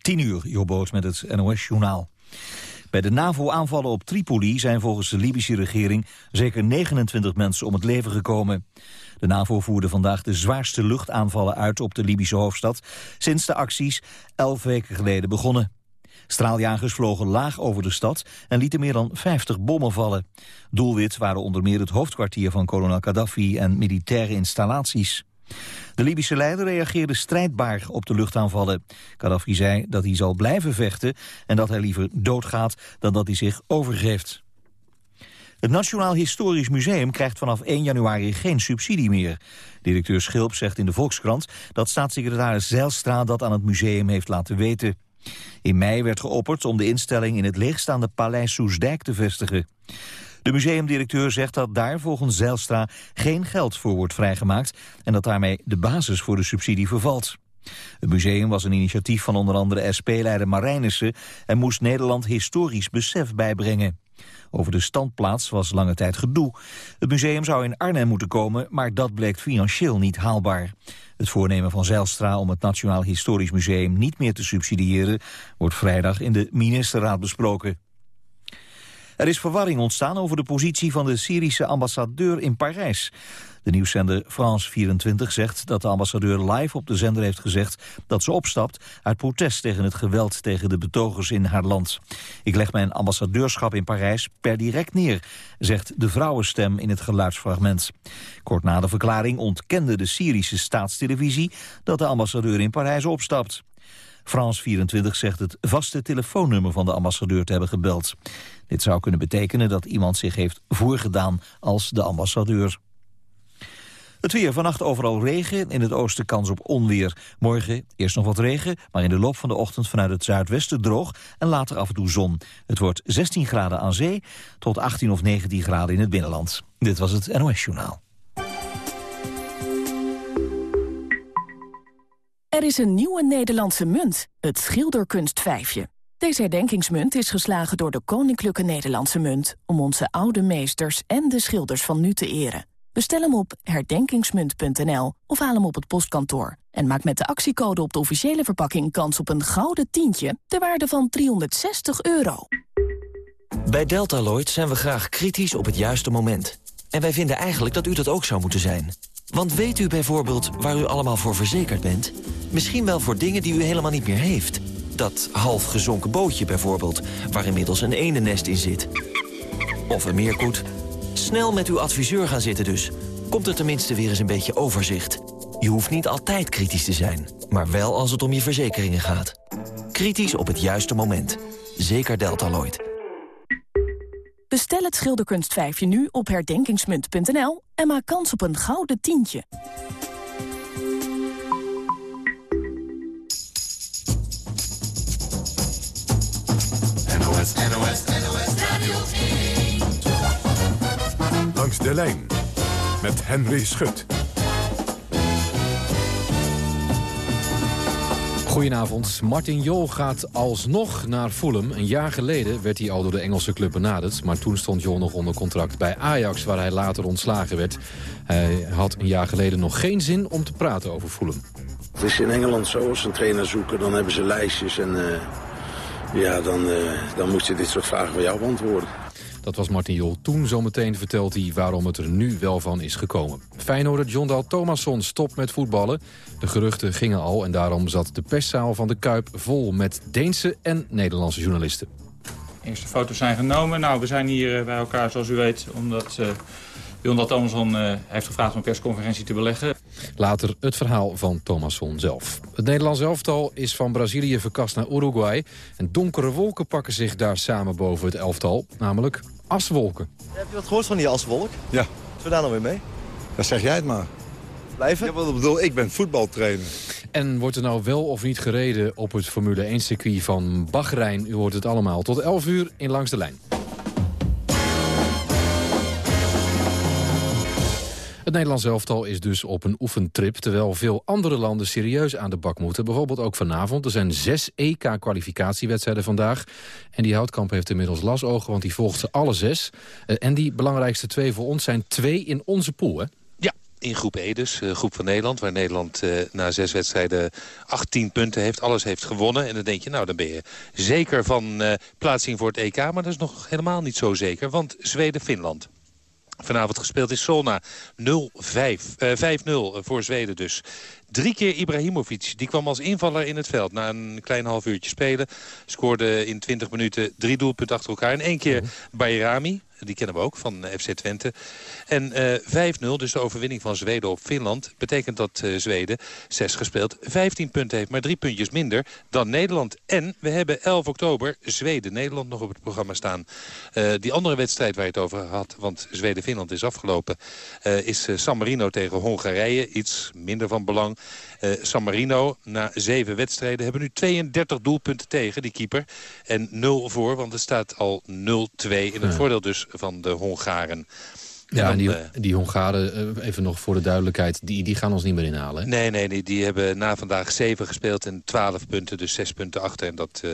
10 uur, Jobboot met het NOS-journaal. Bij de NAVO-aanvallen op Tripoli zijn volgens de Libische regering zeker 29 mensen om het leven gekomen. De NAVO voerde vandaag de zwaarste luchtaanvallen uit op de Libische hoofdstad sinds de acties elf weken geleden begonnen. Straaljagers vlogen laag over de stad en lieten meer dan 50 bommen vallen. Doelwit waren onder meer het hoofdkwartier van kolonel Gaddafi en militaire installaties. De Libische leider reageerde strijdbaar op de luchtaanvallen. Gaddafi zei dat hij zal blijven vechten en dat hij liever doodgaat dan dat hij zich overgeeft. Het Nationaal Historisch Museum krijgt vanaf 1 januari geen subsidie meer. Directeur Schilp zegt in de Volkskrant dat staatssecretaris Zijlstra dat aan het museum heeft laten weten. In mei werd geopperd om de instelling in het leegstaande paleis Soesdijk te vestigen. De museumdirecteur zegt dat daar volgens Zijlstra geen geld voor wordt vrijgemaakt en dat daarmee de basis voor de subsidie vervalt. Het museum was een initiatief van onder andere SP-leider Marijnissen en moest Nederland historisch besef bijbrengen. Over de standplaats was lange tijd gedoe. Het museum zou in Arnhem moeten komen, maar dat bleek financieel niet haalbaar. Het voornemen van Zijlstra om het Nationaal Historisch Museum niet meer te subsidiëren... wordt vrijdag in de ministerraad besproken. Er is verwarring ontstaan over de positie van de Syrische ambassadeur in Parijs. De nieuwszender France 24 zegt dat de ambassadeur live op de zender heeft gezegd dat ze opstapt uit protest tegen het geweld tegen de betogers in haar land. Ik leg mijn ambassadeurschap in Parijs per direct neer, zegt de vrouwenstem in het geluidsfragment. Kort na de verklaring ontkende de Syrische staatstelevisie dat de ambassadeur in Parijs opstapt. France 24 zegt het vaste telefoonnummer van de ambassadeur te hebben gebeld. Dit zou kunnen betekenen dat iemand zich heeft voorgedaan als de ambassadeur. Het weer vannacht overal regen, in het oosten kans op onweer. Morgen eerst nog wat regen, maar in de loop van de ochtend vanuit het zuidwesten droog en later af en toe zon. Het wordt 16 graden aan zee tot 18 of 19 graden in het binnenland. Dit was het NOS Journaal. Er is een nieuwe Nederlandse munt, het schilderkunstvijfje. Deze herdenkingsmunt is geslagen door de Koninklijke Nederlandse Munt... om onze oude meesters en de schilders van nu te eren. Bestel hem op herdenkingsmunt.nl of haal hem op het postkantoor. En maak met de actiecode op de officiële verpakking kans op een gouden tientje... ter waarde van 360 euro. Bij Deltaloid zijn we graag kritisch op het juiste moment. En wij vinden eigenlijk dat u dat ook zou moeten zijn. Want weet u bijvoorbeeld waar u allemaal voor verzekerd bent? Misschien wel voor dingen die u helemaal niet meer heeft. Dat half gezonken bootje bijvoorbeeld, waar inmiddels een eendenest in zit. Of een meerkoet. Snel met uw adviseur gaan zitten dus. Komt er tenminste weer eens een beetje overzicht. Je hoeft niet altijd kritisch te zijn, maar wel als het om je verzekeringen gaat. Kritisch op het juiste moment. Zeker Deltaloid. Bestel het schilderkunstvijfje nu op herdenkingsmunt.nl en maak kans op een gouden tientje. NOS, NOS, NOS Radio 1. Langs de lijn met Henry Schut. Goedenavond. Martin Jol gaat alsnog naar Fulham. Een jaar geleden werd hij al door de Engelse club benaderd. Maar toen stond Jol nog onder contract bij Ajax, waar hij later ontslagen werd. Hij had een jaar geleden nog geen zin om te praten over Fulham. Het is in Engeland zo, als een trainer zoeken, dan hebben ze lijstjes. En uh, ja, dan, uh, dan moet je dit soort vragen van jou beantwoorden. Dat was Martin Jol toen. Zometeen vertelt hij waarom het er nu wel van is gekomen. Feyenoorder John Dal Thomasson stopt met voetballen. De geruchten gingen al en daarom zat de perszaal van de Kuip vol met Deense en Nederlandse journalisten. Eerste foto's zijn genomen. Nou, we zijn hier eh, bij elkaar, zoals u weet, omdat uh, John Dal Thomasson uh, heeft gevraagd om een persconferentie te beleggen. Later het verhaal van Thomasson zelf. Het Nederlands elftal is van Brazilië verkast naar Uruguay. En donkere wolken pakken zich daar samen boven het elftal, namelijk aswolken. Heb je wat gehoord van die aswolk? Ja. Zullen we daar nou weer mee? Dan zeg jij het maar. Blijven? Ja, wat ik bedoel, ik ben voetbaltrainer. En wordt er nou wel of niet gereden op het Formule 1-circuit van Bahrein? U hoort het allemaal tot 11 uur in Langs de Lijn. Het Nederlands elftal is dus op een oefentrip... terwijl veel andere landen serieus aan de bak moeten. Bijvoorbeeld ook vanavond. Er zijn zes EK-kwalificatiewedstrijden vandaag. En die Houtkamp heeft inmiddels lasogen, want die volgt ze alle zes. Uh, en die belangrijkste twee voor ons zijn twee in onze pool, hè? in groep E dus, uh, groep van Nederland... waar Nederland uh, na zes wedstrijden 18 punten heeft, alles heeft gewonnen. En dan denk je, nou, dan ben je zeker van uh, plaatsing voor het EK. Maar dat is nog helemaal niet zo zeker, want Zweden-Finland... Vanavond gespeeld is Solna 0-5. 5-0 voor Zweden dus. Drie keer Ibrahimovic. Die kwam als invaller in het veld na een klein half uurtje spelen. Scoorde in 20 minuten drie doelpunten achter elkaar. En één keer Bayrami, die kennen we ook van eh, FC Twente. En uh, eh, 5-0, dus de overwinning van Zweden op Finland... betekent dat uh, Zweden, 6 gespeeld, 15 punten heeft. Maar drie puntjes minder dan Nederland. En we hebben 11 oktober Zweden-Nederland nog op het programma staan. Uh, die andere wedstrijd waar je het over had, want Zweden-Finland is afgelopen... is San Marino tegen Hongarije, iets minder van belang. San Marino, na zeven wedstrijden, hebben nu 32 doelpunten tegen, die keeper. En 0 voor, want het staat al 0-2 in het voordeel dus van de Hongaren. Ja, en die, eh, die Hongaren, eh, even nog voor de duidelijkheid, die, die gaan ons niet meer inhalen. Hè? Nee, nee, nee, die hebben na vandaag 7 gespeeld en 12 punten, dus 6 punten achter. En dat uh,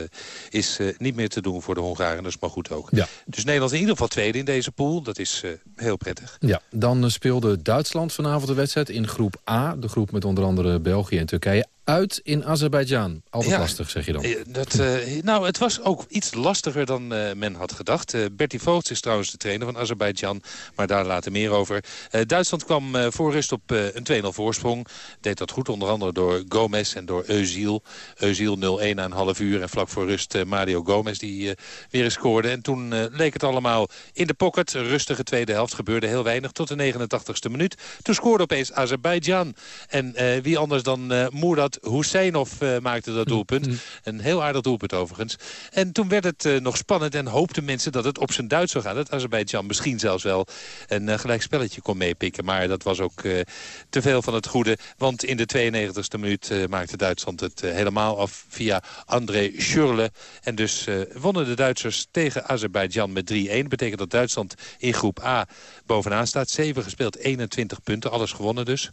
is uh, niet meer te doen voor de Hongaren, dat is maar goed ook. Ja. Dus Nederland in ieder geval tweede in deze pool, dat is uh, heel prettig. Ja, dan speelde Duitsland vanavond de wedstrijd in groep A. De groep met onder andere België en Turkije uit in Azerbeidzjan. Altijd lastig, zeg je dan. Dat, uh, nou, het was ook iets lastiger dan uh, men had gedacht. Uh, Bertie Voogts is trouwens de trainer van Azerbeidzjan. Maar daar later meer over. Duitsland kwam voor rust op een 2-0 voorsprong. Deed dat goed, onder andere door Gomez en door Eusiel. Eusiel 0-1 na een half uur. En vlak voor rust Mario Gomez die weer eens scoorde. En toen leek het allemaal in de pocket. Rustige tweede helft. Gebeurde heel weinig tot de 89ste minuut. Toen scoorde opeens Azerbeidzjan. En wie anders dan Moerad Husseinov uh, maakte dat doelpunt. Mm-hmm. Een heel aardig doelpunt overigens. En toen werd het uh, nog spannend en hoopten mensen dat het op zijn Duits zou gaan. Dat Azerbeidzjan misschien zelfs wel een uh, gelijk spelletje kon meepikken. Maar dat was ook te veel van het goede. Want in de 92e minuut maakte Duitsland het helemaal af via André Schurle. En dus wonnen de Duitsers tegen Azerbeidzjan met 3-1. Betekent dat Duitsland in groep A bovenaan staat. 7 gespeeld, 21 punten. Alles gewonnen dus.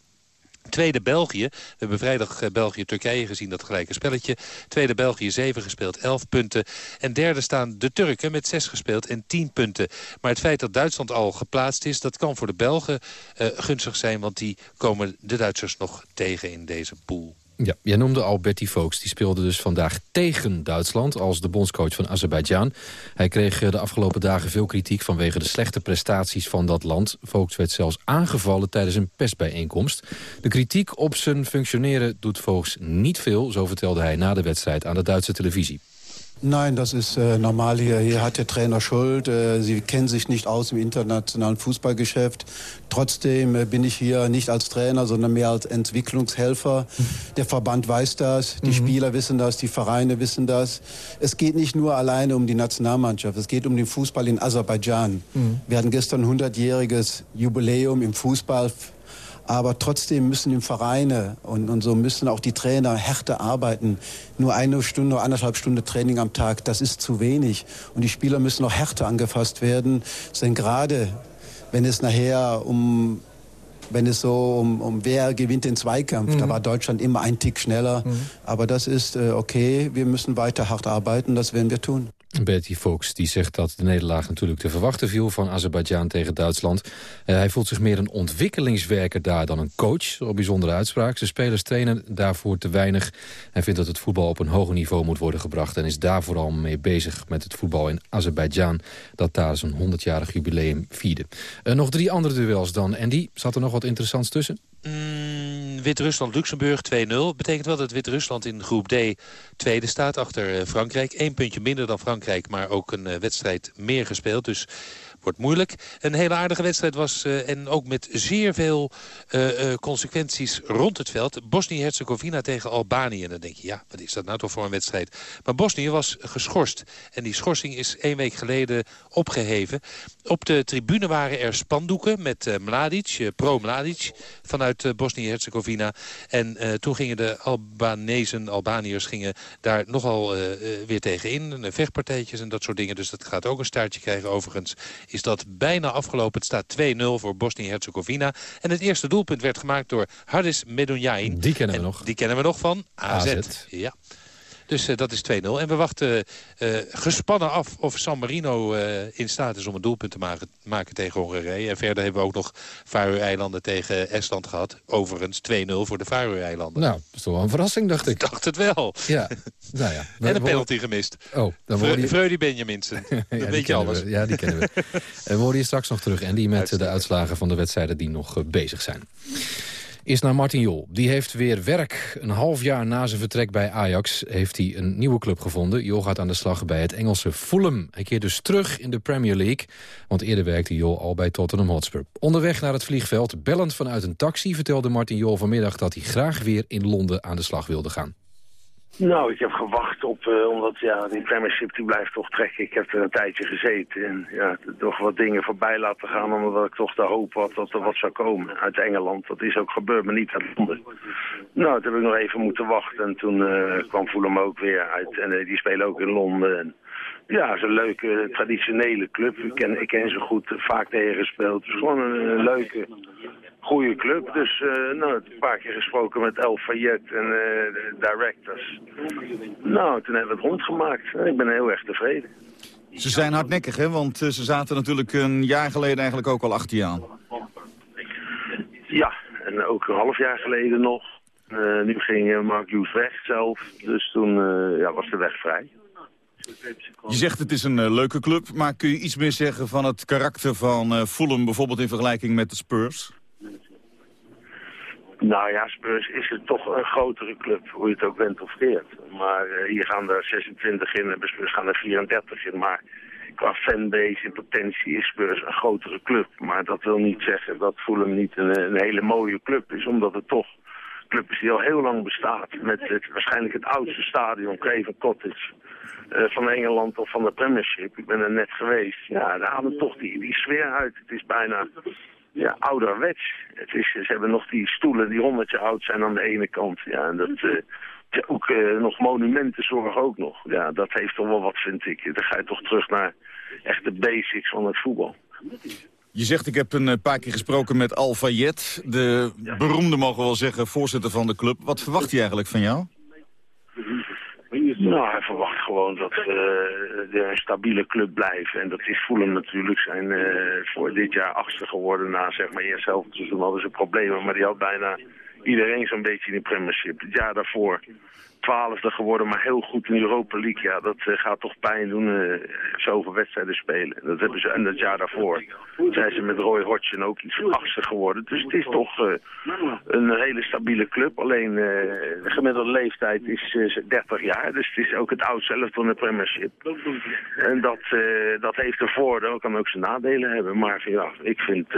Tweede België. We hebben vrijdag eh, België-Turkije gezien, dat gelijke spelletje. Tweede België 7 gespeeld, 11 punten. En derde staan de Turken met 6 gespeeld en 10 punten. Maar het feit dat Duitsland al geplaatst is, dat kan voor de Belgen uh, gunstig zijn. Want die komen de Duitsers nog tegen in deze pool. Ja, jij noemde al Betty Vogts. Die speelde dus vandaag tegen Duitsland als de bondscoach van Azerbeidzjan. Hij kreeg eh, de afgelopen dagen veel kritiek vanwege de slechte prestaties van dat land. Vogts werd zelfs aangevallen tijdens een persbijeenkomst. De kritiek op zijn functioneren doet Vogts niet veel, zo vertelde hij na de wedstrijd aan de Duitse televisie. Nein, das ist äh, normal hier. Hier hat der Trainer Schuld. Äh, Sie kennen sich nicht aus im internationalen Fußballgeschäft. Trotzdem äh, bin ich hier nicht als Trainer, sondern mehr als Entwicklungshelfer. Der Verband weiß das, die mhm. Spieler wissen das, die Vereine wissen das. Es geht nicht nur alleine um die Nationalmannschaft, es geht um den Fußball in Aserbaidschan. Mhm. Wir hatten gestern 100-jähriges Jubiläum im Fußball aber trotzdem müssen die Vereine und, und so müssen auch die Trainer härter arbeiten. Nur eine Stunde, anderthalb Stunden Training am Tag, das ist zu wenig. Und die Spieler müssen noch härter angefasst werden. Denn gerade wenn es nachher um wenn es so um, um wer gewinnt den Zweikampf. Mhm. Da war Deutschland immer ein Tick schneller. Mhm. Aber das ist äh, okay. Wir müssen weiter hart arbeiten. Das werden wir tun. Bertie Fox die zegt dat de nederlaag natuurlijk te verwachten viel van Azerbeidzjan tegen Duitsland. Uh, hij voelt zich meer een ontwikkelingswerker daar dan een coach. Op bijzondere uitspraak. Zijn spelers trainen daarvoor te weinig. Hij vindt dat het voetbal op een hoger niveau moet worden gebracht... en is daar vooral mee bezig met het voetbal in Azerbeidzjan... dat daar zijn 100-jarig jubileum vierde. Uh, nog drie andere duels dan. En die zat er nog wat interessants tussen? Mm, Wit-Rusland-Luxemburg 2-0. Betekent wel dat Wit-Rusland in groep D tweede staat achter uh, Frankrijk. Eén puntje minder dan Frankrijk, maar ook een uh, wedstrijd meer gespeeld. Dus wordt moeilijk. Een hele aardige wedstrijd was uh, en ook met zeer veel uh, uh, consequenties rond het veld. Bosnië-Herzegovina tegen Albanië. En dan denk je, ja, wat is dat nou toch voor een wedstrijd? Maar Bosnië was geschorst. En die schorsing is één week geleden opgeheven. Op de tribune waren er spandoeken met Mladic, pro-Mladic, vanuit Bosnië-Herzegovina. En toen gingen de Albanezen, Albaniërs, gingen daar nogal weer tegenin. Vechtpartijtjes en dat soort dingen. Dus dat gaat ook een staartje krijgen overigens is dat bijna afgelopen. Het staat 2-0 voor Bosnië-Herzegovina. En het eerste doelpunt werd gemaakt door Hardis Medunjain. Die kennen we nog. Die kennen we nog van AZ. Ja. Dus dat is 2-0. En we wachten gespannen af of San Marino in staat is om een doelpunt te maken, maken tegen Hongarije. En verder hebben we ook nog Faroe-eilanden tegen Estland gehad. Overigens 2-0 voor de Faroe-eilanden. Nou, dat is toch wel een verrassing, dacht ik. Ik dacht het wel. Ja, nou ja. en een penalty gemist. Oh, dan word je... Freudi Benjaminsen. Dat ja, weet je alles. We. Ja, die kennen we. en we worden je straks nog terug. En die met de uitslagen van de wedstrijden die nog bezig zijn. Is naar Martin Jol. Die heeft weer werk. Een half jaar na zijn vertrek bij Ajax heeft hij een nieuwe club gevonden. Jol gaat aan de slag bij het Engelse Fulham. Hij keert dus terug in de Premier League. Want eerder werkte Jol al bij Tottenham Hotspur. Onderweg naar het vliegveld, bellend vanuit een taxi... vertelde Martin Jol vanmiddag dat hij graag weer in Londen aan de slag wilde gaan. Nou, ik heb gewacht op, uh, omdat ja, die premiership die blijft toch trekken. Ik heb er een tijdje gezeten en ja, toch wat dingen voorbij laten gaan, omdat ik toch de hoop had dat er wat zou komen uit Engeland. Dat is ook gebeurd, maar niet uit Londen. Nou, toen heb ik nog even moeten wachten en toen uh, kwam Fulham ook weer uit en uh, die spelen ook in Londen. En, ja, het is een leuke, traditionele club. Ik ken, ik ken ze goed, vaak tegen gespeeld. Het is gewoon een leuke, goede club. Dus uh, nou, een paar keer gesproken met El Fayet en uh, de directors. Nou, toen hebben we het rondgemaakt. Ik ben heel erg tevreden. Ze zijn hardnekkig, hè? Want uh, ze zaten natuurlijk een jaar geleden eigenlijk ook al achter je aan. Ja, en ook een half jaar geleden nog. nu ging Mark Hughes weg zelf. Dus toen ja, was de weg vrij. Je zegt het is een leuke club, maar kun je iets meer zeggen van het karakter van Fulham... bijvoorbeeld in vergelijking met de Spurs? Nou ja, Spurs is het toch een grotere club, hoe je het ook bent of keert. Maar uh, hier gaan er 26 in en Spurs gaan er 34 in. Maar qua fanbase in potentie is Spurs een grotere club. Maar dat wil niet zeggen dat Fulham niet een, een hele mooie club is, omdat het toch club is die al heel lang bestaat. Met het, waarschijnlijk het oudste stadion, Craven Cottage. Uh, van Engeland of van de Premiership. Ik ben er net geweest. Ja, daar halen toch die, die sfeer uit. Het is bijna ja, ouderwets. Het is, ze hebben nog die stoelen die honderd jaar oud zijn aan de ene kant. Ja, en dat, uh, ja, ook uh, nog monumentenzorg ook nog. Ja, dat heeft toch wel wat, vind ik. Dan ga je toch terug naar echt de basics van het voetbal. Je zegt, ik heb een paar keer gesproken met Al Fayet, de ja. beroemde, mogen we wel zeggen, voorzitter van de club. Wat verwacht hij eigenlijk van jou? Nou, hij verwacht gewoon dat een stabiele club blijven. En dat is Fulham natuurlijk. zijn uh, voor dit jaar achtste geworden na zeg maar eerst zelf seizoen hadden ze problemen. Maar die had bijna iedereen zo'n beetje in de premiership. Het jaar daarvoor twaalfde geworden, maar heel goed in Europa League. Ja, dat uh, gaat toch pijn doen, uh, zoveel wedstrijden spelen. Dat hebben ze, en het jaar daarvoor zijn ze met Roy Hodgson ook iets achtste geworden. Dus het is toch uh, een hele stabiele club. Alleen de gemiddelde leeftijd is 30 jaar, dus het is ook het oud zelf van de Premiership. En dat, dat heeft een voordeel, kan ook zijn nadelen hebben. Maar ja, ik vind...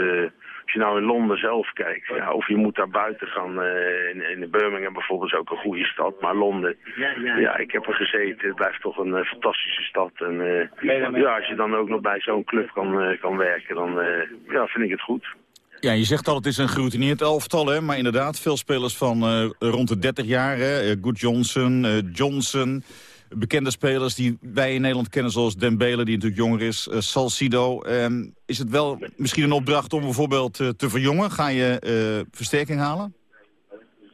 Als je nou in Londen zelf kijkt, ja, of je moet daar buiten gaan. Uh, in, in Birmingham bijvoorbeeld is ook een goede stad. Maar Londen, ja, ja. ja ik heb er gezeten. Het blijft toch een uh, fantastische stad. En uh, ja, als je dan ook nog bij zo'n club kan, kan werken, dan ja, vind ik het goed. Ja, je zegt al, het is een geroutineerd elftal, hè? maar inderdaad, veel spelers van rond de 30 jaar. Hè? Good Johnson, Johnson, bekende spelers die wij in Nederland kennen... zoals Dembele, die natuurlijk jonger is, uh, Salcido. Uh, is het wel misschien een opdracht om bijvoorbeeld uh, te verjongen? Ga je uh, versterking halen?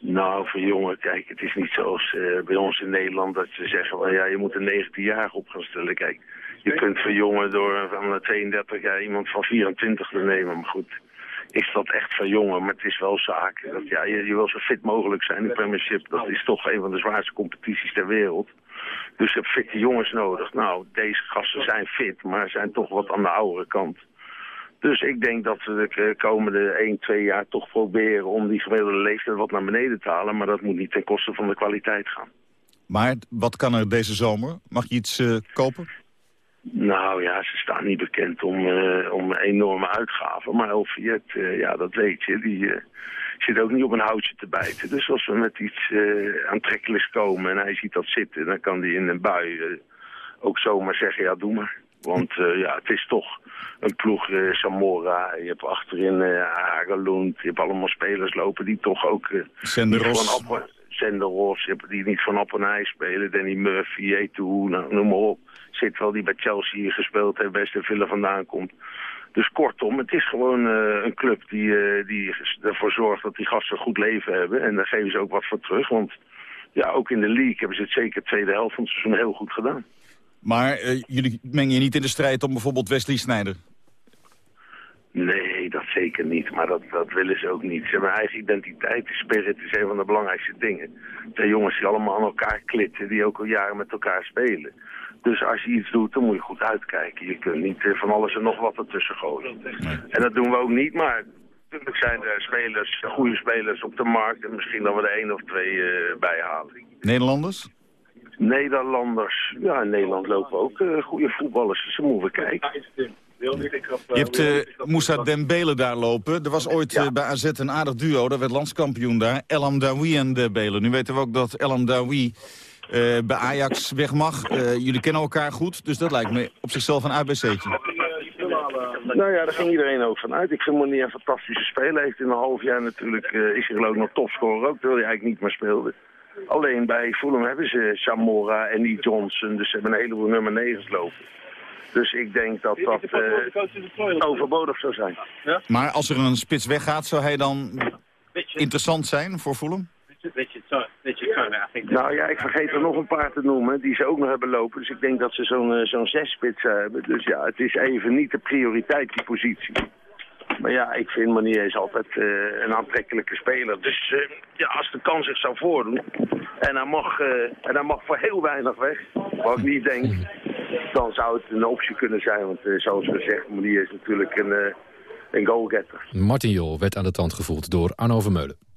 Nou, verjongen, kijk, het is niet zoals bij ons in Nederland... dat ze zeggen, well, ja, je moet een 19-jarige op gaan stellen. Kijk, je kunt verjongen door van 32 jaar iemand van 24 te nemen, maar goed is dat echt verjongen. Maar het is wel zaak. Dat, ja, je, je wil zo fit mogelijk zijn. De Premiership, dat is toch een van de zwaarste competities ter wereld. Dus je hebt fitte jongens nodig. Nou, deze gasten zijn fit, maar zijn toch wat aan de oudere kant. Dus ik denk dat we de komende 1, 2 jaar toch proberen om die gemiddelde leeftijd wat naar beneden te halen. Maar dat moet niet ten koste van de kwaliteit gaan. Maar wat kan er deze zomer? Mag je iets uh, kopen? Nou ja, ze staan niet bekend om, uh, om enorme uitgaven. Maar Elfiet, uh, ja, dat weet je, die zit ook niet op een houtje te bijten. Dus als we met iets aantrekkelijks komen en hij ziet dat zitten... dan kan hij in een bui ook zomaar zeggen, ja, doe maar. Want ja, het is toch een ploeg, Samora, je hebt achterin Hagelund... je hebt allemaal spelers lopen die toch ook... Senderos. Senderos, die niet van en spelen. Danny Murphy, Eto'o, nou, noem maar op zit wel die bij Chelsea gespeeld heeft, best in Villa vandaan komt. Dus kortom, het is gewoon uh, een club die, uh, die ervoor zorgt dat die gasten een goed leven hebben. En daar geven ze ook wat voor terug, want ja, ook in de league hebben ze het zeker de tweede helft van het seizoen heel goed gedaan. Maar uh, jullie mengen je niet in de strijd om bijvoorbeeld Wesley Sneijder? Nee, dat zeker niet. Maar dat, dat willen ze ook niet. Ze hebben eigen identiteit. De spirit is een van de belangrijkste dingen. Het zijn jongens die allemaal aan elkaar klitten, die ook al jaren met elkaar spelen. Dus als je iets doet, dan moet je goed uitkijken. Je kunt niet van alles en nog wat ertussen gooien. En dat doen we ook niet, maar natuurlijk zijn er spelers, goede spelers op de markt. En misschien dat we er één of twee uh, bijhalen. Nederlanders? Nederlanders. Ja, in Nederland lopen ook uh, goede voetballers. Dus Je hebt uh, Moussa Dembele daar lopen. Er was ooit ja. uh, bij AZ een aardig duo. Dat werd landskampioen daar. Elam Dawi en Dembele. Nu weten we ook dat Elam Dawi uh, bij Ajax weg mag. jullie kennen elkaar goed. Dus dat lijkt me op zichzelf een ABC'tje. Nou ja, daar ging iedereen ook van uit. Ik vind Monier een fantastische speler. Heeft in een half jaar natuurlijk, is hij geloof ik nog topscorer ook, terwijl hij eigenlijk niet meer speelde. Alleen bij Fulham hebben ze Samora en die Johnson. Dus ze hebben een heleboel nummer 9 lopen. Dus ik denk dat dat uh, overbodig zou zijn. Ja? Maar als er een spits weggaat, zou hij dan interessant zijn voor Fulham? Nou ja, ik vergeet er nog een paar te noemen die ze ook nog hebben lopen. Dus ik denk dat ze zo'n uh, zo'n zes spits hebben. Dus ja, het is even niet de prioriteit, die positie. Maar ja, ik vind Manier is altijd uh, een aantrekkelijke speler. Dus uh, ja, als de kans zich zou voordoen en hij, mag, uh, en hij mag voor heel weinig weg, wat ik niet denk, dan zou het een optie kunnen zijn. Want zoals gezegd, Manier is natuurlijk een, een goalgetter. Martin Jol werd aan de tand gevoeld door Arno Vermeulen.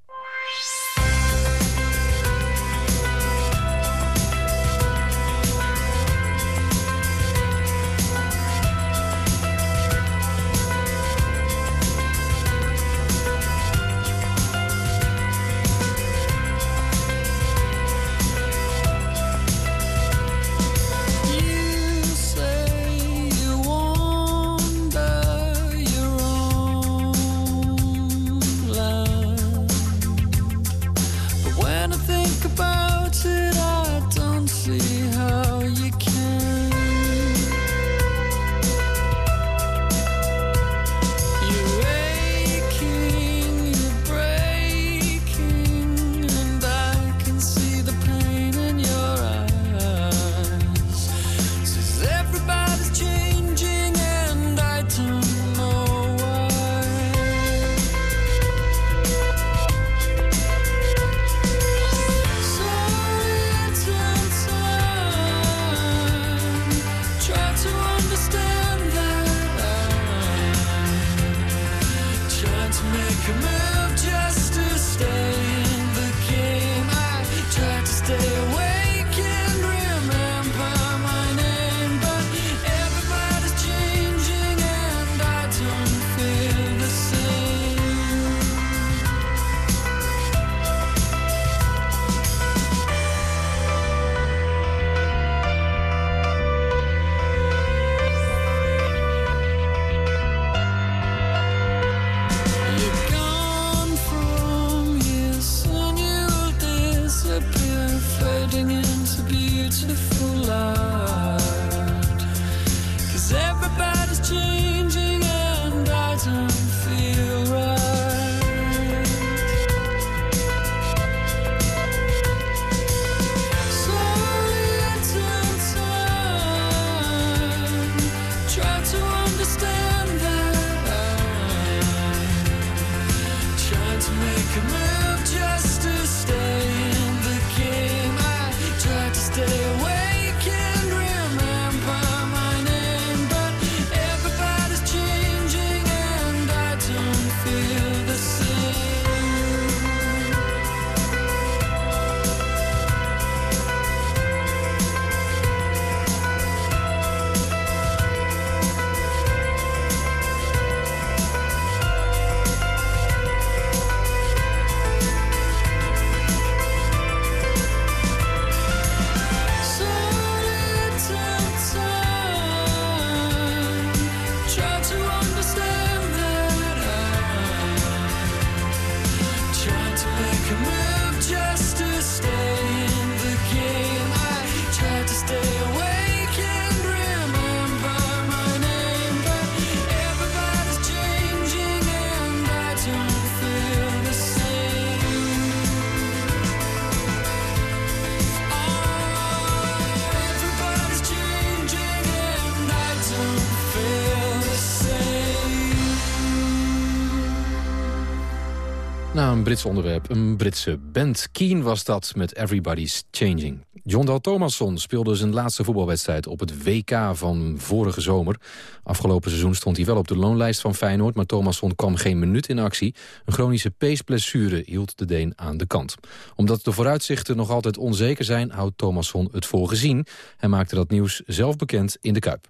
Brits onderwerp. Een Britse band. Keen was dat met Everybody's Changing. John Dal Thomasson speelde zijn laatste voetbalwedstrijd op het WK van vorige zomer. Afgelopen seizoen stond hij wel op de loonlijst van Feyenoord... maar Thomasson kwam geen minuut in actie. Een chronische peesblessure hield de Deen aan de kant. Omdat de vooruitzichten nog altijd onzeker zijn... houdt Thomasson het voor gezien. Hij maakte dat nieuws zelf bekend in de Kuip.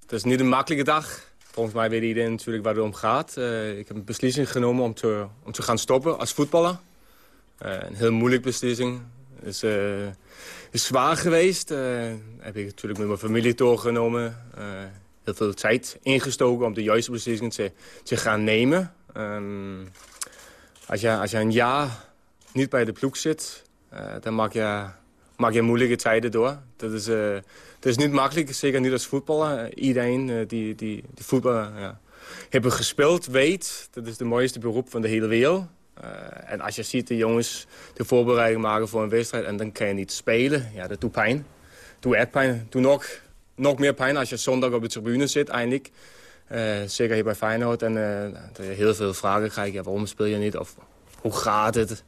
Het is niet een makkelijke dag. Volgens mij weet iedereen natuurlijk waar het om gaat. Uh, ik heb een beslissing genomen om te, om te gaan stoppen als voetballer. Uh, een heel moeilijke beslissing. Het is, is zwaar geweest. heb ik natuurlijk met mijn familie doorgenomen. heel veel tijd ingestoken om de juiste beslissing te, te gaan nemen. Um, als, je, als je een jaar niet bij de ploeg zit, dan maak je, maak je moeilijke tijden door. Dat is het is niet makkelijk, zeker niet als voetballer. Iedereen uh, die, die, die ja, hebben gespeeld weet... dat is de mooiste beroep van de hele wereld. Uh, en als je ziet de jongens de voorbereiding maken voor een wedstrijd... en dan kan je niet spelen, ja, dat doet pijn. Doet echt pijn. Doet nog, nog meer pijn als je zondag op de tribune zit, eindelijk. Zeker hier bij Feyenoord. En uh, heel veel vragen krijg je. waarom speel je niet? Of hoe gaat het?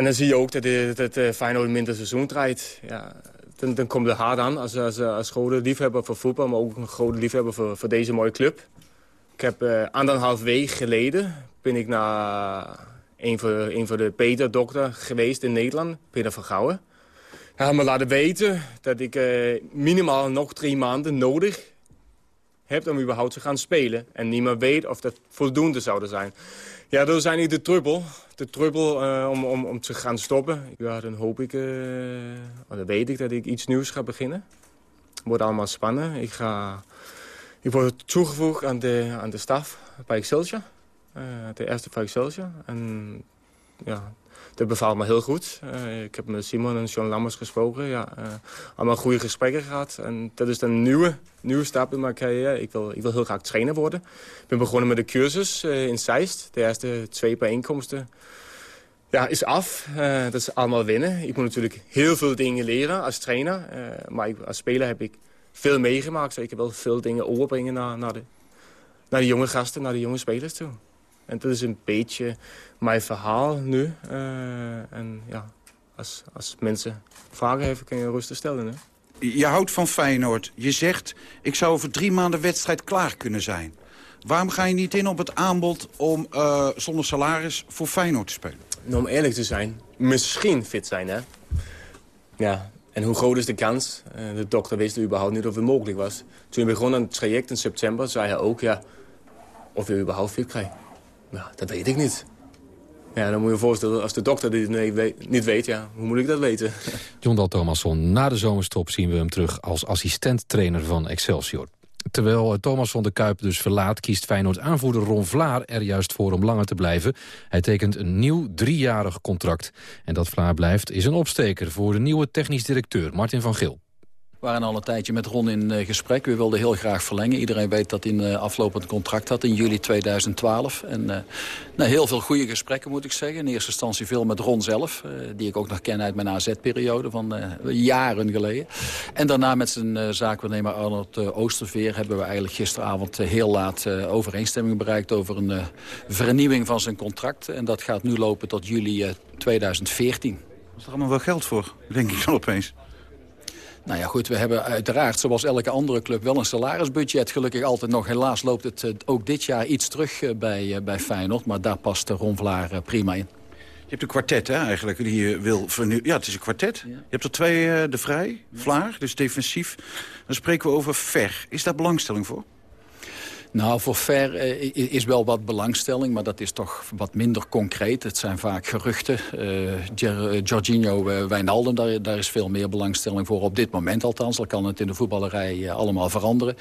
En dan zie je ook dat, dat, dat Feyenoord minder seizoen draait. Ja, dan, dan komt het hard aan als, als, als grote liefhebber voor voetbal... maar ook een grote liefhebber voor, voor deze mooie club. Ik heb uh, anderhalf week geleden ben ik naar een van, een van de Peter-dokter geweest in Nederland, Peter van Gouwen. Hij had me laten weten dat ik minimaal nog drie maanden nodig heb om überhaupt te gaan spelen. En niemand weet of dat voldoende zou zijn. Ja, dat is eigenlijk de trubbel. De trubbel uh, om, om, om te gaan stoppen. Dan hoop ik, uh, dan weet ik dat ik iets nieuws ga beginnen. Het wordt allemaal spannend. Ik, ga, ik word toegevoegd aan de, aan de staf bij Excelsior. Uh, de eerste van Excelsior. En ja, dat bevalt me heel goed. Uh, ik heb met Simon en John Lammers gesproken. Ja, uh, allemaal goede gesprekken gehad. En dat is een nieuwe, nieuwe stap in mijn carrière. Ik wil, ik wil heel graag trainer worden. Ik ben begonnen met de cursus uh, in Zeist. De eerste twee bijeenkomsten ja, is af. dat is allemaal winnen. Ik moet natuurlijk heel veel dingen leren als trainer. maar ik, als speler heb ik veel meegemaakt. Dus ik heb wel veel dingen overbrengen naar, naar, de, naar de jonge gasten, naar de jonge spelers toe. En dat is een beetje mijn verhaal nu. Uh, en ja, als, als mensen vragen hebben, kun je rustig stellen. Hè? Je houdt van Feyenoord. Je zegt, ik zou over drie maanden wedstrijd klaar kunnen zijn. Waarom ga je niet in op het aanbod om uh, zonder salaris voor Feyenoord te spelen? Nou, om eerlijk te zijn, misschien fit zijn, hè? Ja, en hoe groot is de kans? Uh, de dokter wist überhaupt niet of het mogelijk was. Toen we begonnen aan het traject in september, zei hij ook, ja, of je überhaupt fit krijgt. Nou, dat weet ik niet. Ja, dan moet je je voorstellen, als de dokter dit niet weet, ja, hoe moet ik dat weten? John Dal Thomasson, na de zomerstop zien we hem terug als assistent-trainer van Excelsior. Terwijl Thomas van de Kuip dus verlaat... kiest Feyenoord-aanvoerder Ron Vlaar er juist voor om langer te blijven. Hij tekent een nieuw driejarig contract. En dat Vlaar blijft is een opsteker voor de nieuwe technisch directeur Martin van Gil. We waren al een tijdje met Ron in uh, gesprek. We wilden heel graag verlengen. Iedereen weet dat hij een uh, aflopend contract had in juli 2012. En uh, heel veel goede gesprekken moet ik zeggen. In eerste instantie veel met Ron zelf. die ik ook nog ken uit mijn AZ-periode van jaren geleden. En daarna met zijn zaakwaarnemer Arnold Oosterveer... hebben we eigenlijk gisteravond heel laat overeenstemming bereikt... over een vernieuwing van zijn contract. En dat gaat nu lopen tot juli 2014. Was er allemaal wel geld voor, denk ik dan opeens? Nou ja, goed, we hebben uiteraard, zoals elke andere club, wel een salarisbudget. Gelukkig altijd nog. Helaas loopt het eh, ook dit jaar iets terug eh, bij, eh, bij Feyenoord. Maar daar past Ron Vlaar prima in. Je hebt een kwartet, hè, eigenlijk, die je wil vernieuwen. Ja, het is een kwartet. Je hebt er twee, de Vrij, Vlaar, dus defensief. Dan spreken we over Ver. Is daar belangstelling voor? Nou, voor Ver uh, is wel wat belangstelling, maar dat is toch wat minder concreet. Het zijn vaak geruchten. Uh, Jorginho Wijnaldum, daar, is veel meer belangstelling voor. Op dit moment althans, al kan het in de voetballerij allemaal veranderen.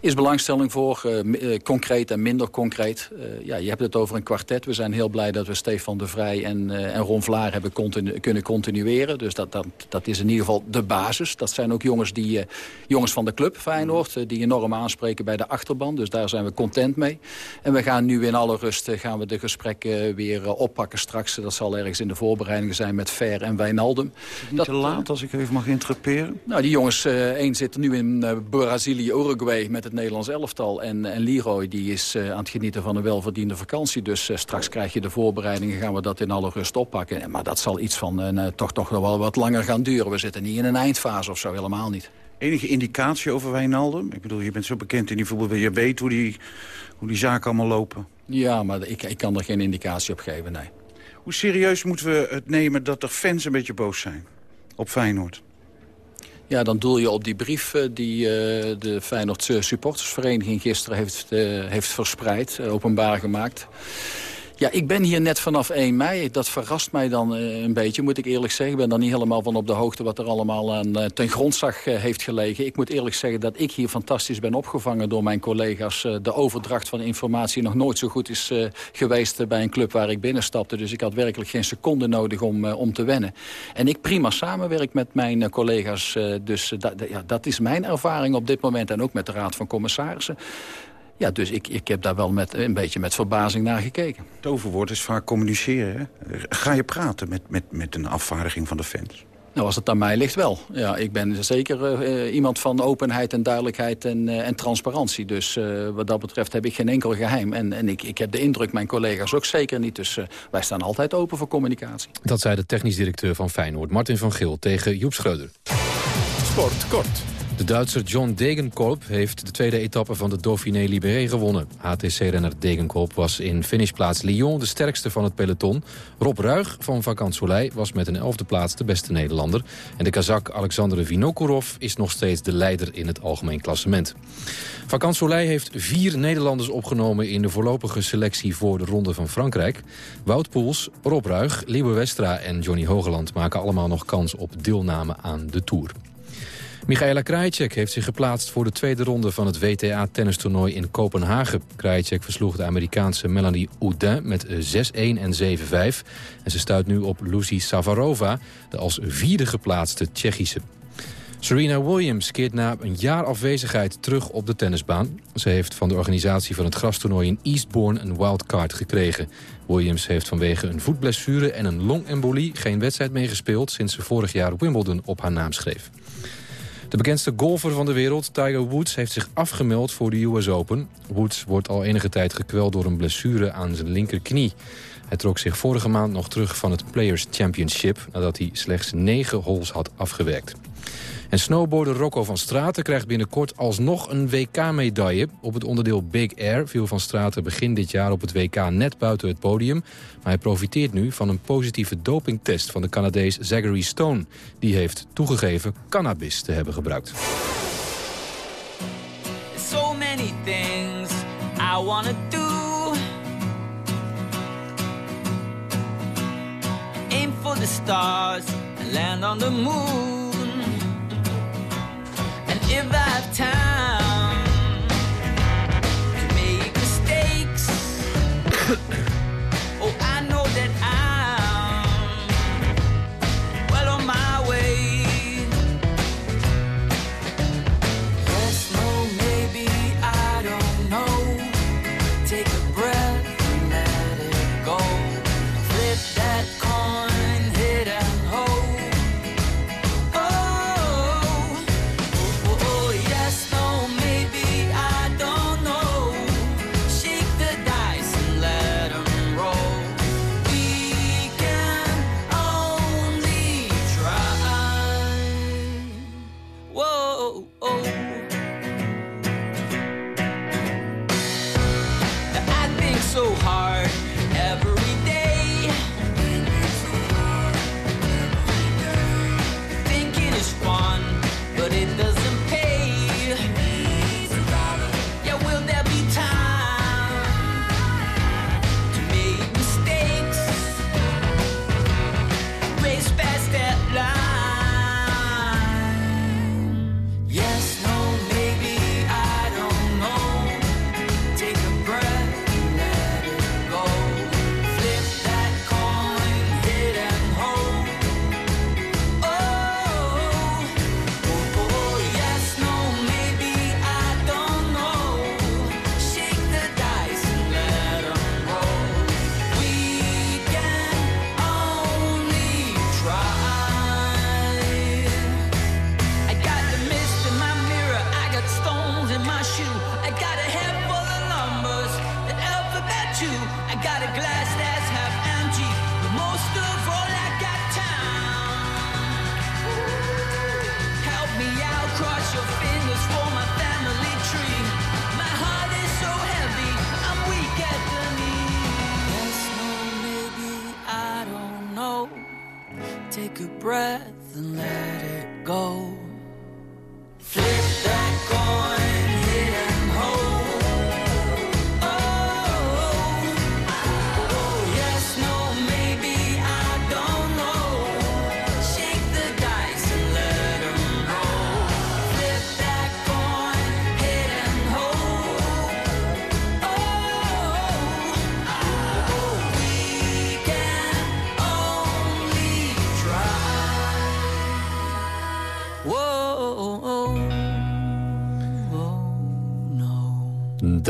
Is belangstelling voor, concreet en minder concreet. ja, je hebt het over een kwartet. We zijn heel blij dat we Stefan de Vrij en, en Ron Vlaar hebben kunnen continueren. Dus dat, dat, dat is in ieder geval de basis. Dat zijn ook jongens, die, jongens van de club, Feyenoord, die enorm aanspreken bij de achterban. Dus daar zijn we content mee. En we gaan nu in alle rust gaan we de gesprekken weer oppakken straks. Dat zal ergens in de voorbereidingen zijn met Ver en Wijnaldum. Niet dat, te laat, als ik even mag interruperen? Nou, die jongens, één zit nu in Brazilië, Uruguay met het Nederlands elftal. En, en Leroy die is aan het genieten van een welverdiende vakantie. Dus straks krijg je de voorbereidingen, gaan we dat in alle rust oppakken. Maar dat zal iets van toch, toch nog wel wat langer gaan duren. We zitten niet in een eindfase of zo, helemaal niet. Enige indicatie over Wijnaldum? Ik bedoel, je bent zo bekend in die voetbal. Je weet hoe die, hoe die zaken allemaal lopen. Ja, maar ik, ik kan er geen indicatie op geven, nee. Hoe serieus moeten we het nemen dat er fans een beetje boos zijn op Feyenoord? Ja, dan doel je op die brief eh, die uh, de Feyenoord supportersvereniging gisteren heeft, uh, heeft verspreid, openbaar gemaakt. Ja, ik ben hier net vanaf 1 mei. Dat verrast mij dan uh, een beetje, moet ik eerlijk zeggen. Ik ben dan niet helemaal van op de hoogte wat er allemaal aan uh, ten grondslag uh, heeft gelegen. Ik moet eerlijk zeggen dat ik hier fantastisch ben opgevangen door mijn collega's. de overdracht van informatie nog nooit zo goed is geweest bij een club waar ik binnenstapte. Dus ik had werkelijk geen seconde nodig om, om te wennen. En ik prima samenwerk met mijn collega's. dus ja, dat is mijn ervaring op dit moment. En ook met de Raad van Commissarissen. Ja, dus ik, ik heb daar wel met, een beetje met verbazing naar gekeken. Het overwoord is vaak communiceren. Hè? Ga je praten met, met, met een afvaardiging van de fans? Nou, als het aan mij ligt wel. Ja, ik ben zeker uh, iemand van openheid en duidelijkheid en, uh, en transparantie. Dus uh, wat dat betreft heb ik geen enkel geheim. En, en ik, ik heb de indruk, mijn collega's ook zeker niet. Dus wij staan altijd open voor communicatie. Dat zei de technisch directeur van Feyenoord, Martin van Gil, tegen Joep Schreuder. Sport kort. De Duitser John Degenkolb heeft de tweede etappe van de Dauphiné Libéré gewonnen. HTC-renner Degenkolb was in finishplaats Lyon de sterkste van het peloton. Rob Ruig van Vakant Soleil was met een elfde plaats de beste Nederlander. En de Kazak Alexander Vinokourov is nog steeds de leider in het algemeen klassement. Vakant Soleil heeft vier Nederlanders opgenomen in de voorlopige selectie voor de Ronde van Frankrijk. Wout Poels, Rob Ruig, Liebe Westra en Johnny Hogeland maken allemaal nog kans op deelname aan de Tour. Michaela Krajicek heeft zich geplaatst voor de tweede ronde van het WTA-tennistoernooi in Kopenhagen. Krajicek versloeg de Amerikaanse Melanie Oudin met 6-1 en 7-5. En ze stuit nu op Lucy Savarova, de als vierde geplaatste Tsjechische. Serena Williams keert na een jaar afwezigheid terug op de tennisbaan. Ze heeft van de organisatie van het grastoernooi in Eastbourne een wildcard gekregen. Williams heeft vanwege een voetblessure en een longembolie geen wedstrijd meegespeeld... sinds ze vorig jaar Wimbledon op haar naam schreef. De bekendste golfer van de wereld, Tiger Woods, heeft zich afgemeld voor de US Open. Woods wordt al enige tijd gekweld door een blessure aan zijn linkerknie. Hij trok zich vorige maand nog terug van het Players Championship... nadat hij slechts negen holes had afgewerkt. En snowboarder Rocco van Straten krijgt binnenkort alsnog een WK-medaille. Op het onderdeel Big Air viel van Straten begin dit jaar op het WK net buiten het podium. Maar hij profiteert nu van een positieve dopingtest van de Canadees Zachary Stone. Die heeft toegegeven cannabis te hebben gebruikt. So many things I wanna do. Aim for the stars and land on the moon. time to make mistakes.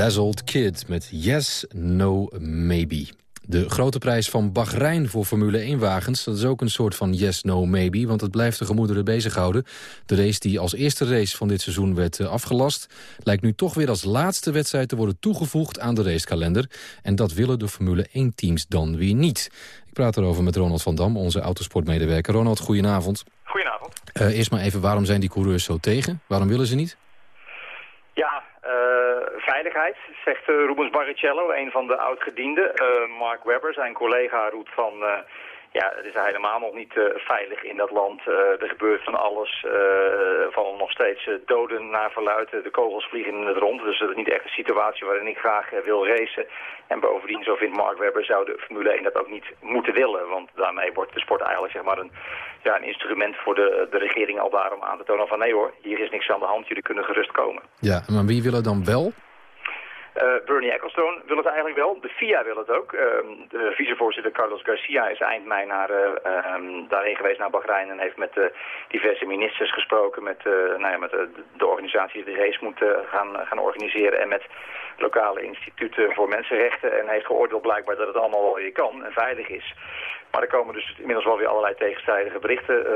Dazzled Kid met Yes, No, Maybe. De grote prijs van Bahrein voor Formule 1-wagens... dat is ook een soort van yes, no, maybe... want het blijft de gemoederen bezighouden. De race die als eerste race van dit seizoen werd eh, afgelast... lijkt nu toch weer als laatste wedstrijd te worden toegevoegd aan de racekalender. En dat willen de Formule 1-teams dan weer niet. Ik praat erover met Ronald van Dam, onze autosportmedewerker. Ronald, goedenavond. Goedenavond. Eh, eerst maar even, waarom zijn die coureurs zo tegen? Waarom willen ze niet? Ja, zegt uh, Rubens Barrichello, een van de oud-gedienden. Eh, Mark Webber, zijn collega, roept van... eh, ja, het is helemaal nog niet eh, veilig in dat land. Eh, er gebeurt van alles. eh, Er vallen nog steeds eh, doden naar verluid. De kogels vliegen in het rond. Dus dat is niet echt een situatie waarin ik graag eh, wil racen. En bovendien, zo vindt Mark Webber, zou de Formule 1 dat ook niet moeten willen. Want daarmee wordt de sport eigenlijk zeg maar een, ja, een instrument voor de, de regering al daarom aan te tonen van nee hoor, hier is niks aan de hand, jullie kunnen gerust komen. Ja, maar wie wil er dan wel? Eh, Bernie Ecclestone wil het eigenlijk wel. De FIA wil het ook. Ehm, de vicevoorzitter Carlos Garcia is eind mei naar, eh, ehm, daarheen geweest naar Bahrein... en heeft met eh, diverse ministers gesproken... met, nou ja, met de, de organisatie die de race moet eh, gaan, gaan organiseren... en met lokale instituten voor mensenrechten... en heeft geoordeeld blijkbaar dat het allemaal wel weer kan en veilig is. Maar er komen dus inmiddels wel weer allerlei tegenstrijdige berichten, eh,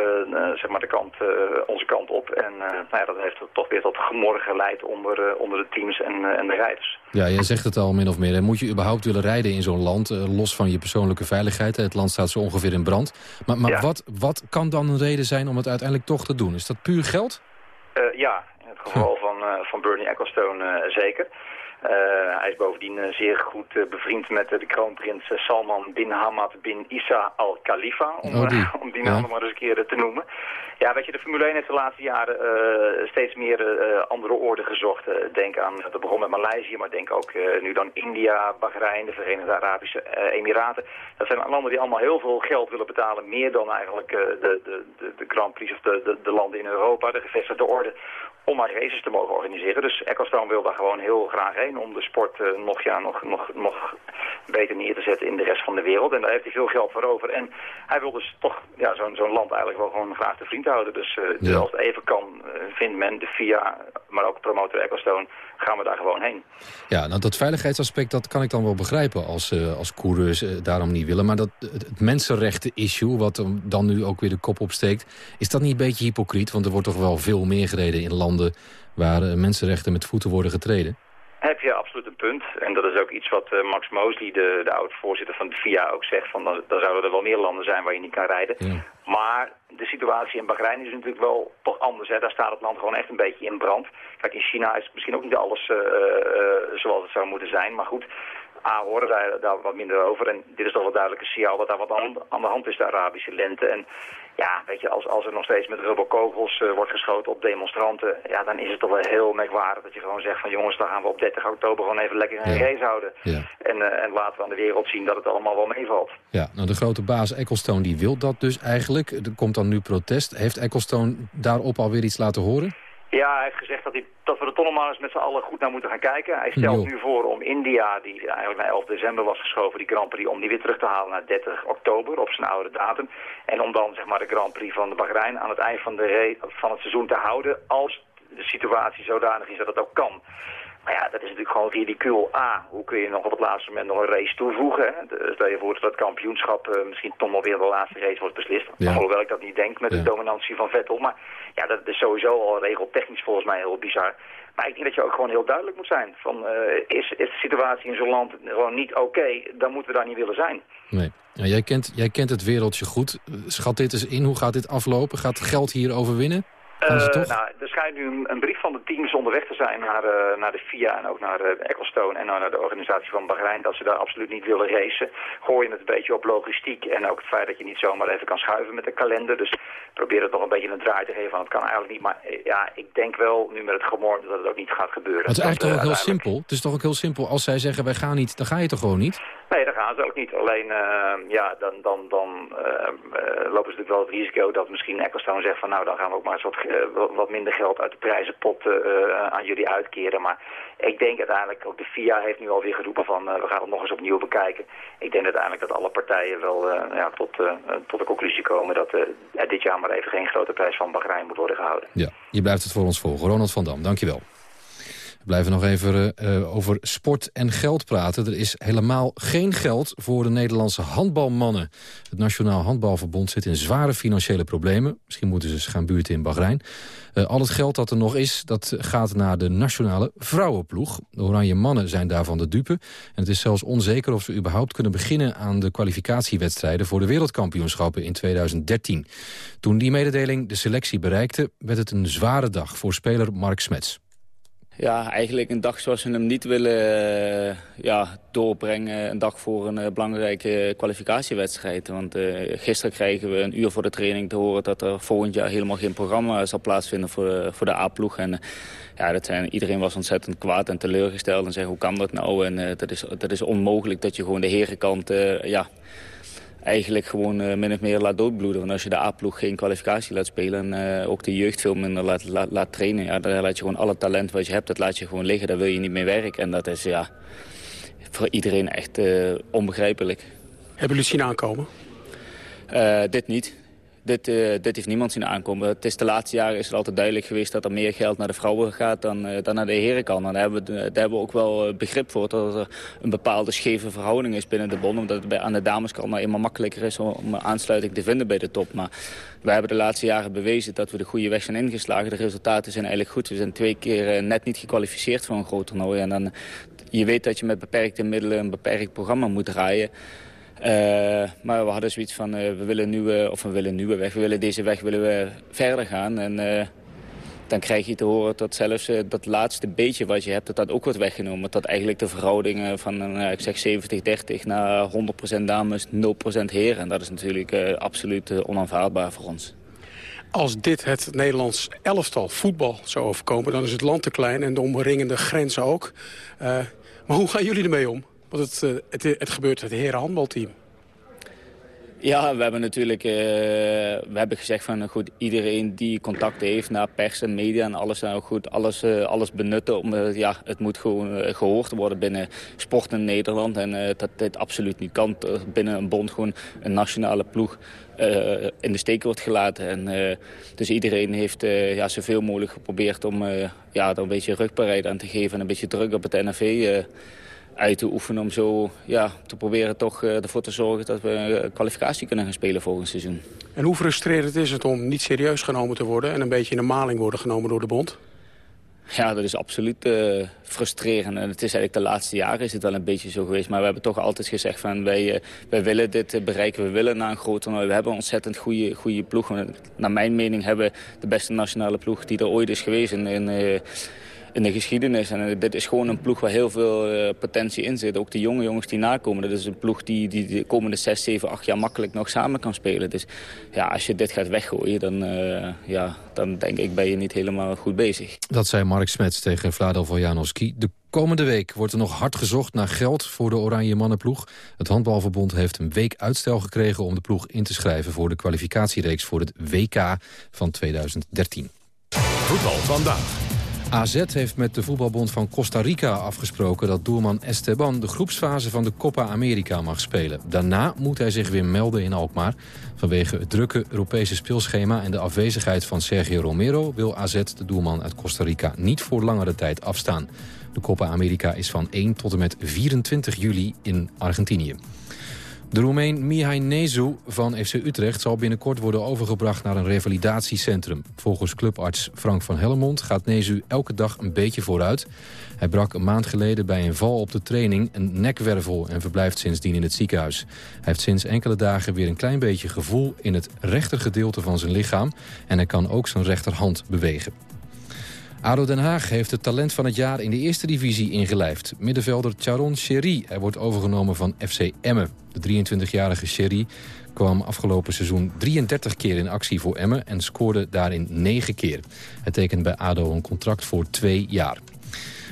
eh, zeg maar de kant, eh, onze kant op. En nou ja, dat heeft toch weer tot gemor geleid onder, onder de teams en, en de rijders. Ja, jij zegt het al min of meer. hè. Moet je überhaupt willen rijden in zo'n land, los van je persoonlijke veiligheid? Het land staat zo ongeveer in brand. Maar, maar Ja. wat, wat kan dan een reden zijn om het uiteindelijk toch te doen? Is dat puur geld? Ja, in het geval van, van Bernie Ecclestone zeker. Eh, hij is bovendien eh, zeer goed eh, bevriend met de kroonprins Salman bin Hamad bin Isa al Khalifa, om, Oh, die. eh, om die naam Ja. maar eens een keer te noemen. Ja, weet je, de Formule 1 heeft de laatste jaren steeds meer andere orde gezocht. Denk aan, dat begon met Maleisië, maar denk ook nu dan India, Bahrein, de Verenigde Arabische Emiraten. Dat zijn landen die allemaal heel veel geld willen betalen, meer dan eigenlijk de, de, de, de Grand Prix of de, de, de landen in Europa, de gevestigde orde om maar races te mogen organiseren. Dus Ecclestone wil daar gewoon heel graag heen om de sport eh, nog, ja, nog, nog, nog beter neer te zetten in de rest van de wereld. En daar heeft hij veel geld voor over. En hij wil dus toch ja, zo'n zo'n land eigenlijk wel gewoon graag te vriend houden. Dus, eh, dus als het even kan, eh, vindt men de FIA, maar ook promotor Ecclestone, gaan we daar gewoon heen. Ja, nou dat veiligheidsaspect dat kan ik dan wel begrijpen als, eh, als coureurs eh, daarom niet willen. Maar dat, het, mensenrechten-issue, wat dan nu ook weer de kop opsteekt... is dat niet een beetje hypocriet? Want er wordt toch wel veel meer gereden in landen... waar eh, mensenrechten met voeten worden getreden? Heb je punt. En dat is ook iets wat eh, Max Mosley, de, de oud-voorzitter van de FIA, ook zegt. Van, dan, dan zouden er wel meer landen zijn waar je niet kan rijden. Maar de situatie in Bahrein is natuurlijk wel toch anders. Hè. Daar staat het land gewoon echt een beetje in brand. Kijk, in China is misschien ook niet alles eh, eh, zoals het zou moeten zijn. Maar goed, A, horen daar, daar wat minder over. En dit is toch wel duidelijk een signaal dat daar wat aan, aan de hand is, de Arabische lente. En ja, weet je, als, als er nog steeds met rubberkogels eh, wordt geschoten op demonstranten... ja, dan is het toch wel heel merkwaardig dat je gewoon zegt van... jongens, dan gaan we op 30 oktober gewoon even lekker een race houden. En, eh, en laten we aan de wereld zien dat het allemaal wel meevalt. Ja, nou de grote baas Ecclestone die wil dat dus eigenlijk. Er komt dan nu protest. Heeft Ecclestone daarop alweer iets laten horen? Ja, hij heeft gezegd dat, hij, dat we er toch nog maar eens met z'n allen goed naar moeten gaan kijken. Hij stelt Jo. nu voor om India, die eigenlijk naar 11 december was geschoven, die Grand Prix, om die weer terug te halen naar 30 oktober op zijn oude datum. En om dan zeg maar de Grand Prix van de Bahrein aan het eind van, de van het seizoen te houden als de situatie zodanig is dat het ook kan. Maar ja, dat is natuurlijk gewoon ridicuul. A, hoe kun je nog op het laatste moment nog een race toevoegen? Hè? Stel je voor dat het kampioenschap eh, misschien toch nog weer de laatste race wordt beslist. Ja. Alhoewel ik dat niet denk met de dominantie van Vettel. Maar ja, dat is sowieso al regeltechnisch volgens mij heel bizar. Maar ik denk dat je ook gewoon heel duidelijk moet zijn. Van, eh, is, is de situatie in zo'n land gewoon niet oké, dan moeten we daar niet willen zijn. Nee. Nou, jij, kent, jij kent het wereldje goed. Schat dit eens in. Hoe gaat dit aflopen? Gaat geld hier overwinnen? Toch? nou, er schijnt nu een, een brief van de teams onderweg te zijn naar, eh, naar de FIA en ook naar uh, Ecclestone en naar de organisatie van Bahrein. Dat ze daar absoluut niet willen racen. Gooien het een beetje op logistiek en ook het feit dat je niet zomaar even kan schuiven met de kalender. Dus probeer het nog een beetje een draai te geven. Want het kan eigenlijk niet. Maar ja, ik denk wel nu met het gemor dat het ook niet gaat gebeuren. Het is Dat, eigenlijk toch ook heel simpel. Het is toch ook heel simpel. Als zij zeggen wij gaan niet, dan ga je toch gewoon niet? Nee, daar gaan ze ook niet. Alleen, eh, ja, dan, dan, dan eh, eh, lopen ze natuurlijk wel het risico dat misschien Ecclestone zegt van nou, dan gaan we ook maar eens wat, wat- minder geld uit de prijzenpot eh, aan jullie uitkeren. Maar ik denk uiteindelijk, ook de FIA heeft nu alweer geroepen van eh, we gaan het nog eens opnieuw bekijken. Ik denk uiteindelijk dat alle partijen wel ja, tot, tot de conclusie komen dat er dit jaar maar even geen grote prijs van Bahrein moet worden gehouden. Ja, je blijft het voor ons volgen. Ronald van Dam, dankjewel. Blijven nog even eh, eh, over sport en geld praten. Er is helemaal geen geld voor de Nederlandse handbalmannen. Het Nationaal Handbalverbond zit in zware financiële problemen. Misschien moeten ze gaan buurten in Bahrein. Eh, al het geld dat er nog is, dat gaat naar de nationale vrouwenploeg. De oranje mannen zijn daarvan de dupe. En het is zelfs onzeker of ze überhaupt kunnen beginnen... aan de kwalificatiewedstrijden voor de wereldkampioenschappen in 2013. Toen die mededeling de selectie bereikte... werd het een zware dag voor speler Mark Smets. Ja, eigenlijk een dag zoals we hem niet willen eh, ja, doorbrengen. Een dag voor een eh, belangrijke kwalificatiewedstrijd. Want eh, gisteren kregen we een uur voor de training te horen... dat er volgend jaar helemaal geen programma zal plaatsvinden voor, voor de A-ploeg. En ja, dat zijn, iedereen was ontzettend kwaad en teleurgesteld. En zei, hoe kan dat nou? En dat, is, dat is onmogelijk dat je gewoon de herenkant... ja, eigenlijk gewoon eh, min of meer laat doodbloeden. Want als je de A-ploeg geen kwalificatie laat spelen... en eh, ook de jeugd veel minder laat, laat, laat trainen... Ja, dan laat je gewoon alle talent wat je hebt, dat laat je gewoon liggen. Daar wil je niet mee werken. En dat is ja, voor iedereen echt eh, onbegrijpelijk. Hebben jullie het zien aankomen? Dit niet. Dit, eh, dit heeft niemand zien aankomen. Het is de laatste jaren is het altijd duidelijk geweest dat er meer geld naar de vrouwen gaat dan, eh, dan naar de herenkant. En daar hebben, we, daar hebben we ook wel eh, begrip voor dat er een bepaalde scheve verhouding is binnen de bond. Omdat het bij, aan de dameskant nou eenmaal makkelijker is om, aansluiting te vinden bij de top. Maar wij hebben de laatste jaren bewezen dat we de goede weg zijn ingeslagen. De resultaten zijn eigenlijk goed. We zijn twee keer net niet gekwalificeerd voor een groot toernooi. En dan, je weet dat je met beperkte middelen een beperkt programma moet draaien. Eh, maar we hadden zoiets van, eh, we willen nieuwe, of we willen nieuwe weg. We willen deze weg willen we verder gaan. En eh, dan krijg je te horen dat zelfs dat laatste beetje wat je hebt, dat dat ook wordt weggenomen. Dat eigenlijk de verhoudingen van, eh, ik zeg 70-30 naar 100% dames, 0% heren. En dat is natuurlijk absoluut onaanvaardbaar voor ons. Als dit het Nederlands elftal voetbal zou overkomen... dan is het land te klein en de omringende grenzen ook. Maar hoe gaan jullie ermee om? Want het, eh, het, het gebeurt het herenhandbalteam. Ja, we hebben natuurlijk eh, we hebben gezegd van eh, goed, iedereen die contact heeft naar pers en media en alles, nou goed, alles, eh, alles benutten. Om, ja, het moet gewoon eh, gehoord worden binnen sport in Nederland. En dat dit absoluut niet kan. Binnen een bond gewoon een nationale ploeg in de steek wordt gelaten. En, dus iedereen heeft ja, zoveel mogelijk geprobeerd om ja, er een beetje rugbaarheid aan te geven. En een beetje druk op het eh, uit te oefenen om zo ja, te proberen toch eh, ervoor te zorgen dat we een kwalificatie kunnen gaan spelen volgend seizoen. En hoe frustrerend is het om niet serieus genomen te worden... en een beetje in de maling worden genomen door de bond? Ja, dat is absoluut eh, frustrerend. En het is eigenlijk de laatste jaren is het wel een beetje zo geweest. Maar we hebben toch altijd gezegd van wij, eh, wij willen dit eh, bereiken. We willen naar een groot toernooi. We hebben een ontzettend goede, goede ploeg. En Naar mijn mening hebben we de beste nationale ploeg die er ooit is geweest in, in, eh, in de geschiedenis. En eh, dit is gewoon een ploeg waar heel veel eh, potentie in zit. Ook de jonge jongens die nakomen. Dat is een ploeg die, die de komende 6, 7, 8 jaar makkelijk nog samen kan spelen. Dus ja, als je dit gaat weggooien, dan, eh, ja, dan denk ik ben je niet helemaal goed bezig. Dat zei Mark Smets tegen Vlado Voljanovski. De komende week wordt er nog hard gezocht naar geld voor de Oranje Mannenploeg. Het Handbalverbond heeft een week uitstel gekregen om de ploeg in te schrijven... voor de kwalificatiereeks voor het WK van 2013. Voetbal vandaag. AZ heeft met de voetbalbond van Costa Rica afgesproken... dat doelman Esteban de groepsfase van de Copa America mag spelen. Daarna moet hij zich weer melden in Alkmaar. Vanwege het drukke Europese speelschema en de afwezigheid van Sergio Romero... wil AZ de doelman uit Costa Rica niet voor langere tijd afstaan. De Copa America is van 1 tot en met 24 juli in Argentinië. De Roemeen Mihai Nezu van FC Utrecht zal binnenkort worden overgebracht naar een revalidatiecentrum. Volgens clubarts Frank van Hellemond gaat Nezu elke dag een beetje vooruit. Hij brak een maand geleden bij een val op de training een nekwervel en verblijft sindsdien in het ziekenhuis. Hij heeft sinds enkele dagen weer een klein beetje gevoel in het rechtergedeelte van zijn lichaam en hij kan ook zijn rechterhand bewegen. ADO Den Haag heeft het talent van het jaar in de eerste divisie ingelijfd. Middenvelder Charon Sherry. Hij wordt overgenomen van FC Emmen. De 23-jarige Sherry kwam afgelopen seizoen 33 keer in actie voor Emmen... en scoorde daarin 9 keer. Hij tekent bij ADO een contract voor twee jaar.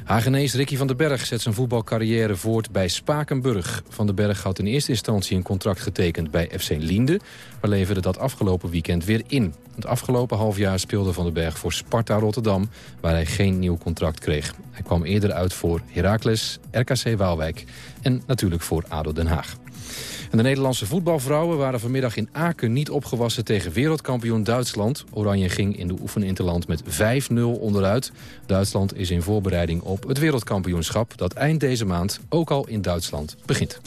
Hagenees Ricky van den Berg zet zijn voetbalcarrière voort bij Spakenburg. Van den Berg had in eerste instantie een contract getekend bij FC Liende... maar leverde dat afgelopen weekend weer in. Het afgelopen half jaar speelde Van den Berg voor Sparta Rotterdam... waar hij geen nieuw contract kreeg. Hij kwam eerder uit voor Heracles, RKC Waalwijk en natuurlijk voor ADO Den Haag. De Nederlandse voetbalvrouwen waren vanmiddag in Aken niet opgewassen tegen wereldkampioen Duitsland. Oranje ging in de oefeninterland met 5-0 onderuit. Duitsland is in voorbereiding op het wereldkampioenschap dat eind deze maand ook al in Duitsland begint.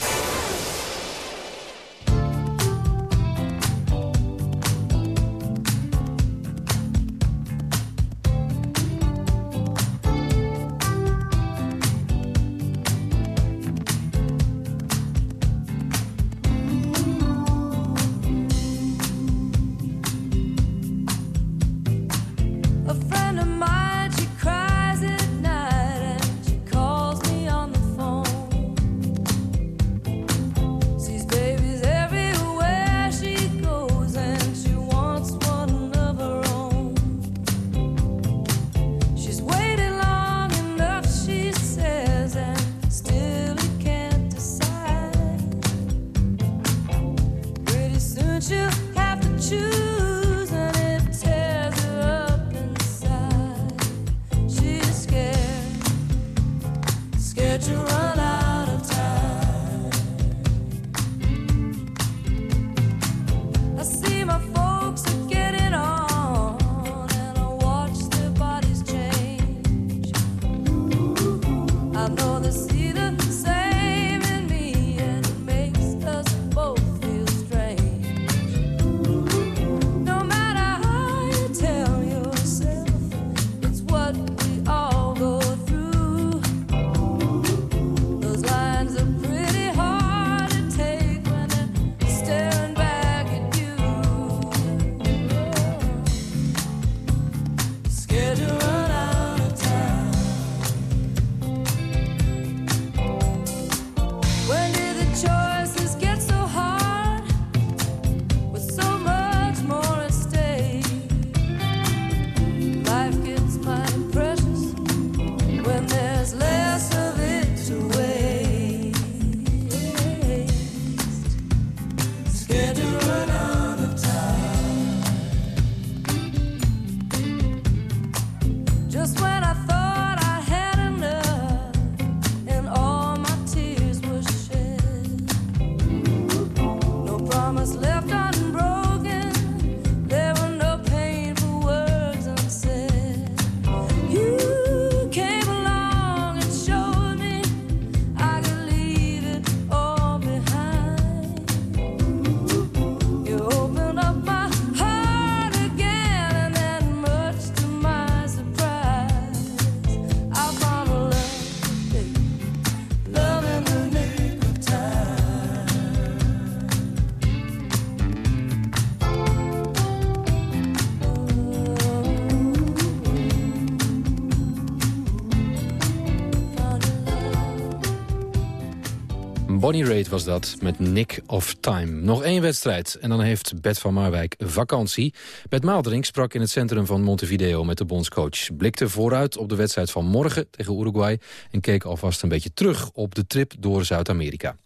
Bonnie Raitt was dat met Nick of Time. Nog één wedstrijd en dan heeft Bert van Marwijk vakantie. Bert Maaldrink sprak in het centrum van Montevideo met de bondscoach. Blikte vooruit op de wedstrijd van morgen tegen Uruguay... en keek alvast een beetje terug op de trip door Zuid-Amerika.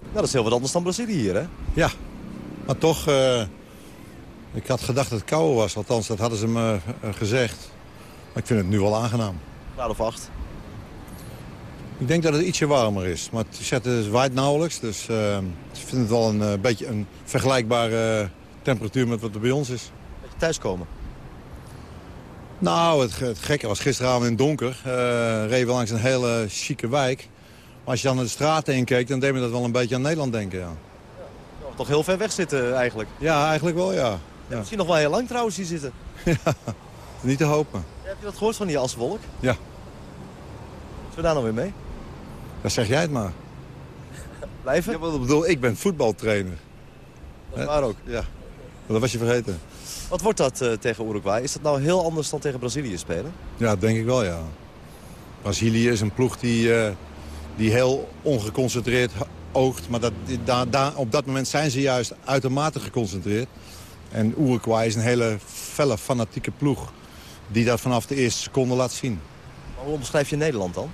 Ja, dat is heel wat anders dan Brazilië hier, hè? Ja, maar toch... eh, ik had gedacht dat het kouder was. Althans, dat hadden ze me eh, gezegd. Maar ik vind het nu wel aangenaam. Graad of acht. Ik denk dat het ietsje warmer is. Maar het zetten waait nauwelijks. Dus eh, ik vind het wel een eh, beetje een vergelijkbare temperatuur met wat er bij ons is. Beetje thuiskomen. Nou, het, ge- het gekke was gisteravond in het donker. eh reden we langs een hele chique wijk. Maar als je dan naar de straten heen keek, dan deed me dat wel een beetje aan Nederland denken. Ja. toch heel ver weg zitten eigenlijk. Ja, eigenlijk wel, ja. ja. Misschien nog wel heel lang trouwens hier zitten. Niet te hopen. Heb je dat gehoord van die aswolk? Ja, Zullen we daar nog weer mee? Dan zeg jij het maar. Blijven? Ja, wat ik bedoel, ik ben voetbaltrainer. Dat waar ook. Ja, dat was je vergeten. Wat wordt dat eh, tegen Uruguay? Is dat nou heel anders dan tegen Brazilië spelen? Ja, denk ik wel, ja. Brazilië is een ploeg die, eh, die heel ongeconcentreerd oogt. Maar dat, daar- op dat moment zijn ze juist uitermate geconcentreerd. En Uruguay is een hele felle, fanatieke ploeg. Die dat vanaf de eerste seconde laat zien. Maar hoe omschrijf je Nederland dan?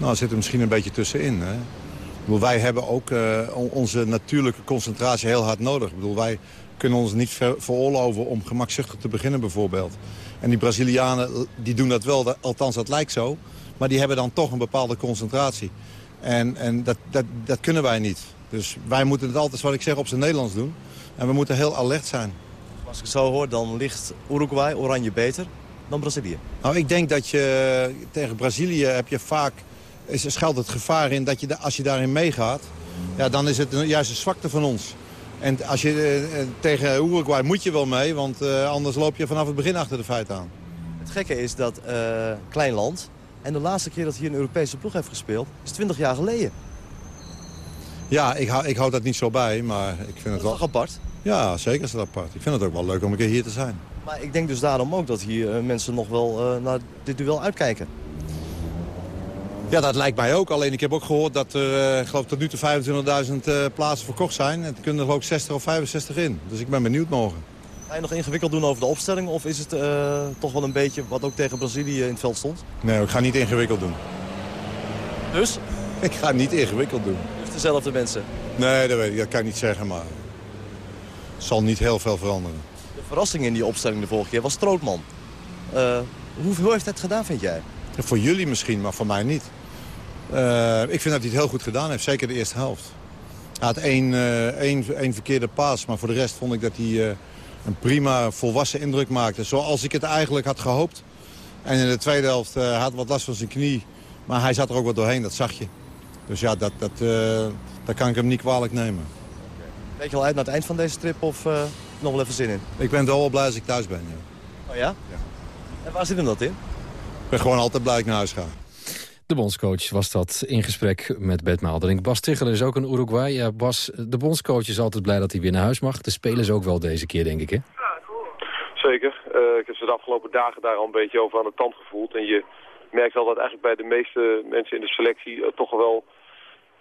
Nou, zit er misschien een beetje tussenin. Hè? Ik bedoel, wij hebben ook eh, on- onze natuurlijke concentratie heel hard nodig. Ik bedoel, wij kunnen ons niet ver- veroorloven om gemakzuchtig te beginnen bijvoorbeeld. En die Brazilianen die doen dat wel, althans dat lijkt zo. Maar die hebben dan toch een bepaalde concentratie. En, en dat, dat, dat kunnen wij niet. Dus wij moeten het altijd, wat ik zeg, op zijn Nederlands doen. En we moeten heel alert zijn. Als ik het zo hoor, dan ligt Uruguay, Oranje, beter dan Brazilië. Nou, ik denk dat je tegen Brazilië heb je vaak... Is, schuilt het gevaar in dat je, als je daarin meegaat... Ja, dan is het juist een zwakte van ons. En als je, eh, eh, tegen Uruguay moet je wel mee, want eh, anders loop je vanaf het begin achter de feiten aan. Het gekke is dat eh, klein land... en de laatste keer dat hier een Europese ploeg heeft gespeeld... is 20 jaar geleden. Ja, ik hou, ik hou dat niet zo bij, maar ik vind het wel... toch apart? Ja, zeker is het apart. Ik vind het ook wel leuk om een keer hier te zijn. Maar ik denk dus daarom ook dat hier mensen nog wel naar dit duel uitkijken. Ja, dat lijkt mij ook. Alleen ik heb ook gehoord dat er, eh, geloof tot nu toe 25.000 eh, plaatsen verkocht zijn. En er kunnen er ik 60 of 65 in. Dus ik ben benieuwd morgen. Ga je nog ingewikkeld doen over de opstelling... of is het eh, toch wel een beetje wat ook tegen Brazilië in het veld stond? Nee, ik ga niet ingewikkeld doen. Dus? Ik ga niet ingewikkeld doen. Dus dezelfde mensen. Nee, dat, weet ik, dat kan ik niet zeggen, maar het zal niet heel veel veranderen. De verrassing in die opstelling de vorige keer was Strootman. Eh, hoe, hoe heeft hij het gedaan, vind jij? Voor jullie misschien, maar voor mij niet. Eh, ik vind dat hij het heel goed gedaan heeft, zeker de eerste helft. Hij had één, eh, één, één verkeerde paas, maar voor de rest vond ik dat hij eh, een prima volwassen indruk maakte. Zoals ik het eigenlijk had gehoopt. En in de tweede helft had hij wat last van zijn knie. Maar hij zat er ook wat doorheen, dat zag je. Dus ja, dat, dat, dat kan ik hem niet kwalijk nemen. Kijk je al uit naar het eind van deze trip of nog wel even zin in? Ik ben wel blij als ik thuis ben. Ja. Oh ja? En waar zit hem dat in? Ik ben gewoon altijd blij dat ik naar huis ga. De bondscoach was dat in gesprek met Bert Maalderink. Bas Tichelen is ook een Uruguay. Ja, Bas, de bondscoach is altijd blij dat hij weer naar huis mag. De spelers ook wel deze keer, denk ik, hè? Zeker. Eh, ik heb ze de afgelopen dagen daar al een beetje over aan de tand gevoeld. En je merkt wel dat eigenlijk bij de meeste mensen in de selectie eh, toch wel...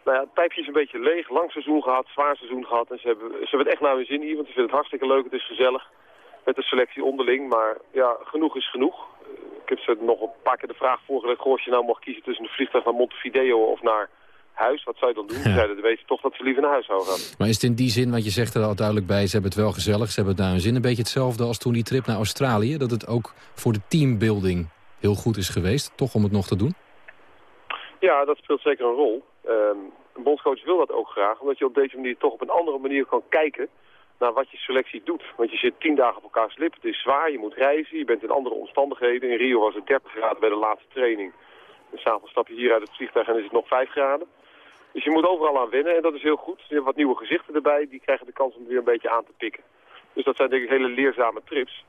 Nou ja, het pijpje is een beetje leeg. Lang seizoen gehad, zwaar seizoen gehad. En ze hebben, ze hebben het echt naar hun zin hier, want ze vinden het hartstikke leuk. Het is gezellig met de selectie onderling. Maar ja, genoeg is genoeg. Ik heb ze nog een paar keer de vraag voorgelegd. Goh, als je nou mocht kiezen tussen een vliegtuig naar Montevideo of naar huis, wat zou je dan doen? Ze zeiden, weten toch dat ze liever naar huis zouden gaan. Maar is het in die zin, want je zegt er al duidelijk bij... ze hebben het wel gezellig, ze hebben het naar hun zin. Een beetje hetzelfde als toen die trip naar Australië. Dat het ook voor de teambuilding heel goed is geweest. Toch om het nog te doen? Ja, dat speelt zeker een rol. Ehm, een bondscoach wil dat ook graag, omdat je op deze manier toch op een andere manier kan kijken naar wat je selectie doet. Want je zit tien dagen op elkaars lip, het is zwaar, je moet reizen, je bent in andere omstandigheden. In Rio was het 30 graden bij de laatste training. En s'avonds stap je hier uit het vliegtuig en is het nog 5 graden. Dus je moet overal aan wennen en dat is heel goed. Je hebt wat nieuwe gezichten erbij, die krijgen de kans om het weer een beetje aan te pikken. Dus dat zijn denk ik hele leerzame trips.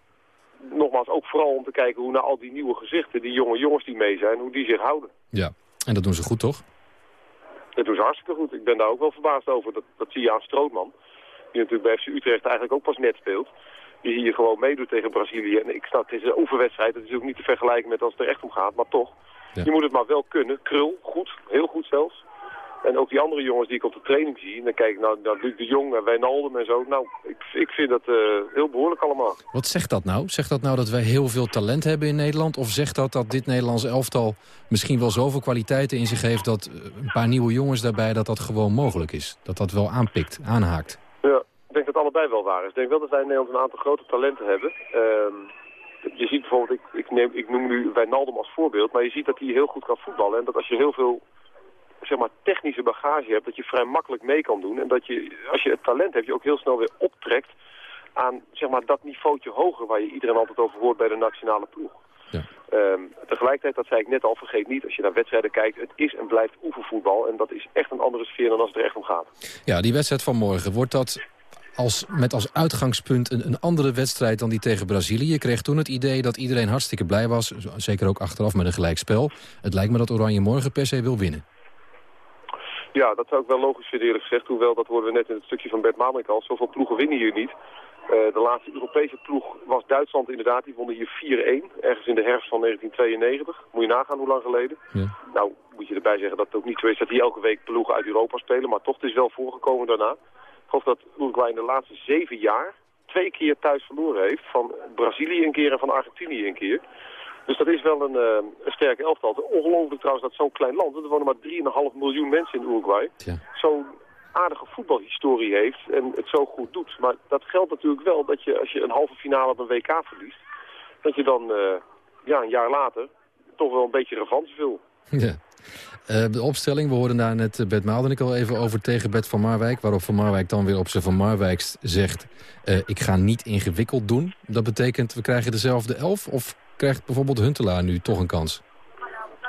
Nogmaals, ook vooral om te kijken hoe naar al die nieuwe gezichten, die jonge jongens die mee zijn, hoe die zich houden. Ja, en dat doen ze goed, toch? Dat doen ze hartstikke goed. Ik ben daar ook wel verbaasd over. Dat, dat zie je aan Strootman. Die natuurlijk bij FC Utrecht eigenlijk ook pas net speelt. Die hier gewoon meedoet tegen Brazilië. En ik snap, het is een oefenwedstrijd. Het is ook niet te vergelijken met als het er echt om gaat. Maar toch, je moet het maar wel kunnen. Krul, goed. Heel goed zelfs. En ook die andere jongens die ik op de training zie. En dan kijk ik naar, naar Luc de Jong en Wijnaldum en zo. Nou, ik, ik vind dat eh, heel behoorlijk allemaal. Wat zegt dat nou? Zegt dat nou dat wij heel veel talent hebben in Nederland? Of zegt dat dat dit Nederlands elftal misschien wel zoveel kwaliteiten in zich heeft... dat eh, een paar nieuwe jongens daarbij dat dat gewoon mogelijk is? Dat dat wel aanpikt, aanhaakt? Ja, ik denk dat allebei wel waar is. Ik denk wel dat wij in Nederland een aantal grote talenten hebben. Ehm, je ziet bijvoorbeeld, ik, ik, neem, ik noem nu Wijnaldum als voorbeeld, maar je ziet dat hij heel goed kan voetballen. En dat als je heel veel zeg maar, technische bagage hebt, dat je vrij makkelijk mee kan doen. En dat je, als je het talent hebt, je ook heel snel weer optrekt aan zeg maar, dat niveautje hoger waar je iedereen altijd over hoort bij de nationale ploeg. Ehm, tegelijkertijd, dat zei ik net al, vergeet niet, als je naar wedstrijden kijkt, het is en blijft oefenvoetbal. En dat is echt een andere sfeer dan als het er echt om gaat. Ja, die wedstrijd van morgen, wordt dat als, met als uitgangspunt een, een andere wedstrijd dan die tegen Brazilië? Je kreeg toen het idee dat iedereen hartstikke blij was, zeker ook achteraf met een gelijkspel. Het lijkt me dat Oranje morgen per se wil winnen. Ja, dat zou ik wel logisch vinden eerlijk gezegd. Hoewel, dat hoorden we net in het stukje van Bert Mamerik al, zoveel ploegen winnen hier niet. Eh, de laatste Europese ploeg was Duitsland inderdaad. Die wonnen hier 4-1, ergens in de herfst van 1992. Moet je nagaan hoe lang geleden. Nou, moet je erbij zeggen dat het ook niet zo is dat die elke week ploegen uit Europa spelen. Maar toch, het is wel voorgekomen daarna. Ik geloof dat Uruguay in de laatste zeven jaar twee keer thuis verloren heeft. Van Brazilië een keer en van Argentinië een keer. Dus dat is wel een, eh, een sterke elftal. Ongelooflijk trouwens dat zo'n klein land, er wonen maar 3,5 miljoen mensen in Uruguay, zo'n aardige voetbalhistorie heeft en het zo goed doet. Maar dat geldt natuurlijk wel dat je als je een halve finale op een WK verliest, dat je dan eh, ja, een jaar later toch wel een beetje revanche wil. Ja. Eh, de opstelling, we hoorden daar net eh, Bert Maaldenik al even over tegen Bert van Marwijk. Waarop Van Marwijk dan weer op zijn Van Marwijks zegt... eh, ik ga niet ingewikkeld doen. Dat betekent, we krijgen dezelfde elf? Of krijgt bijvoorbeeld Huntelaar nu toch een kans?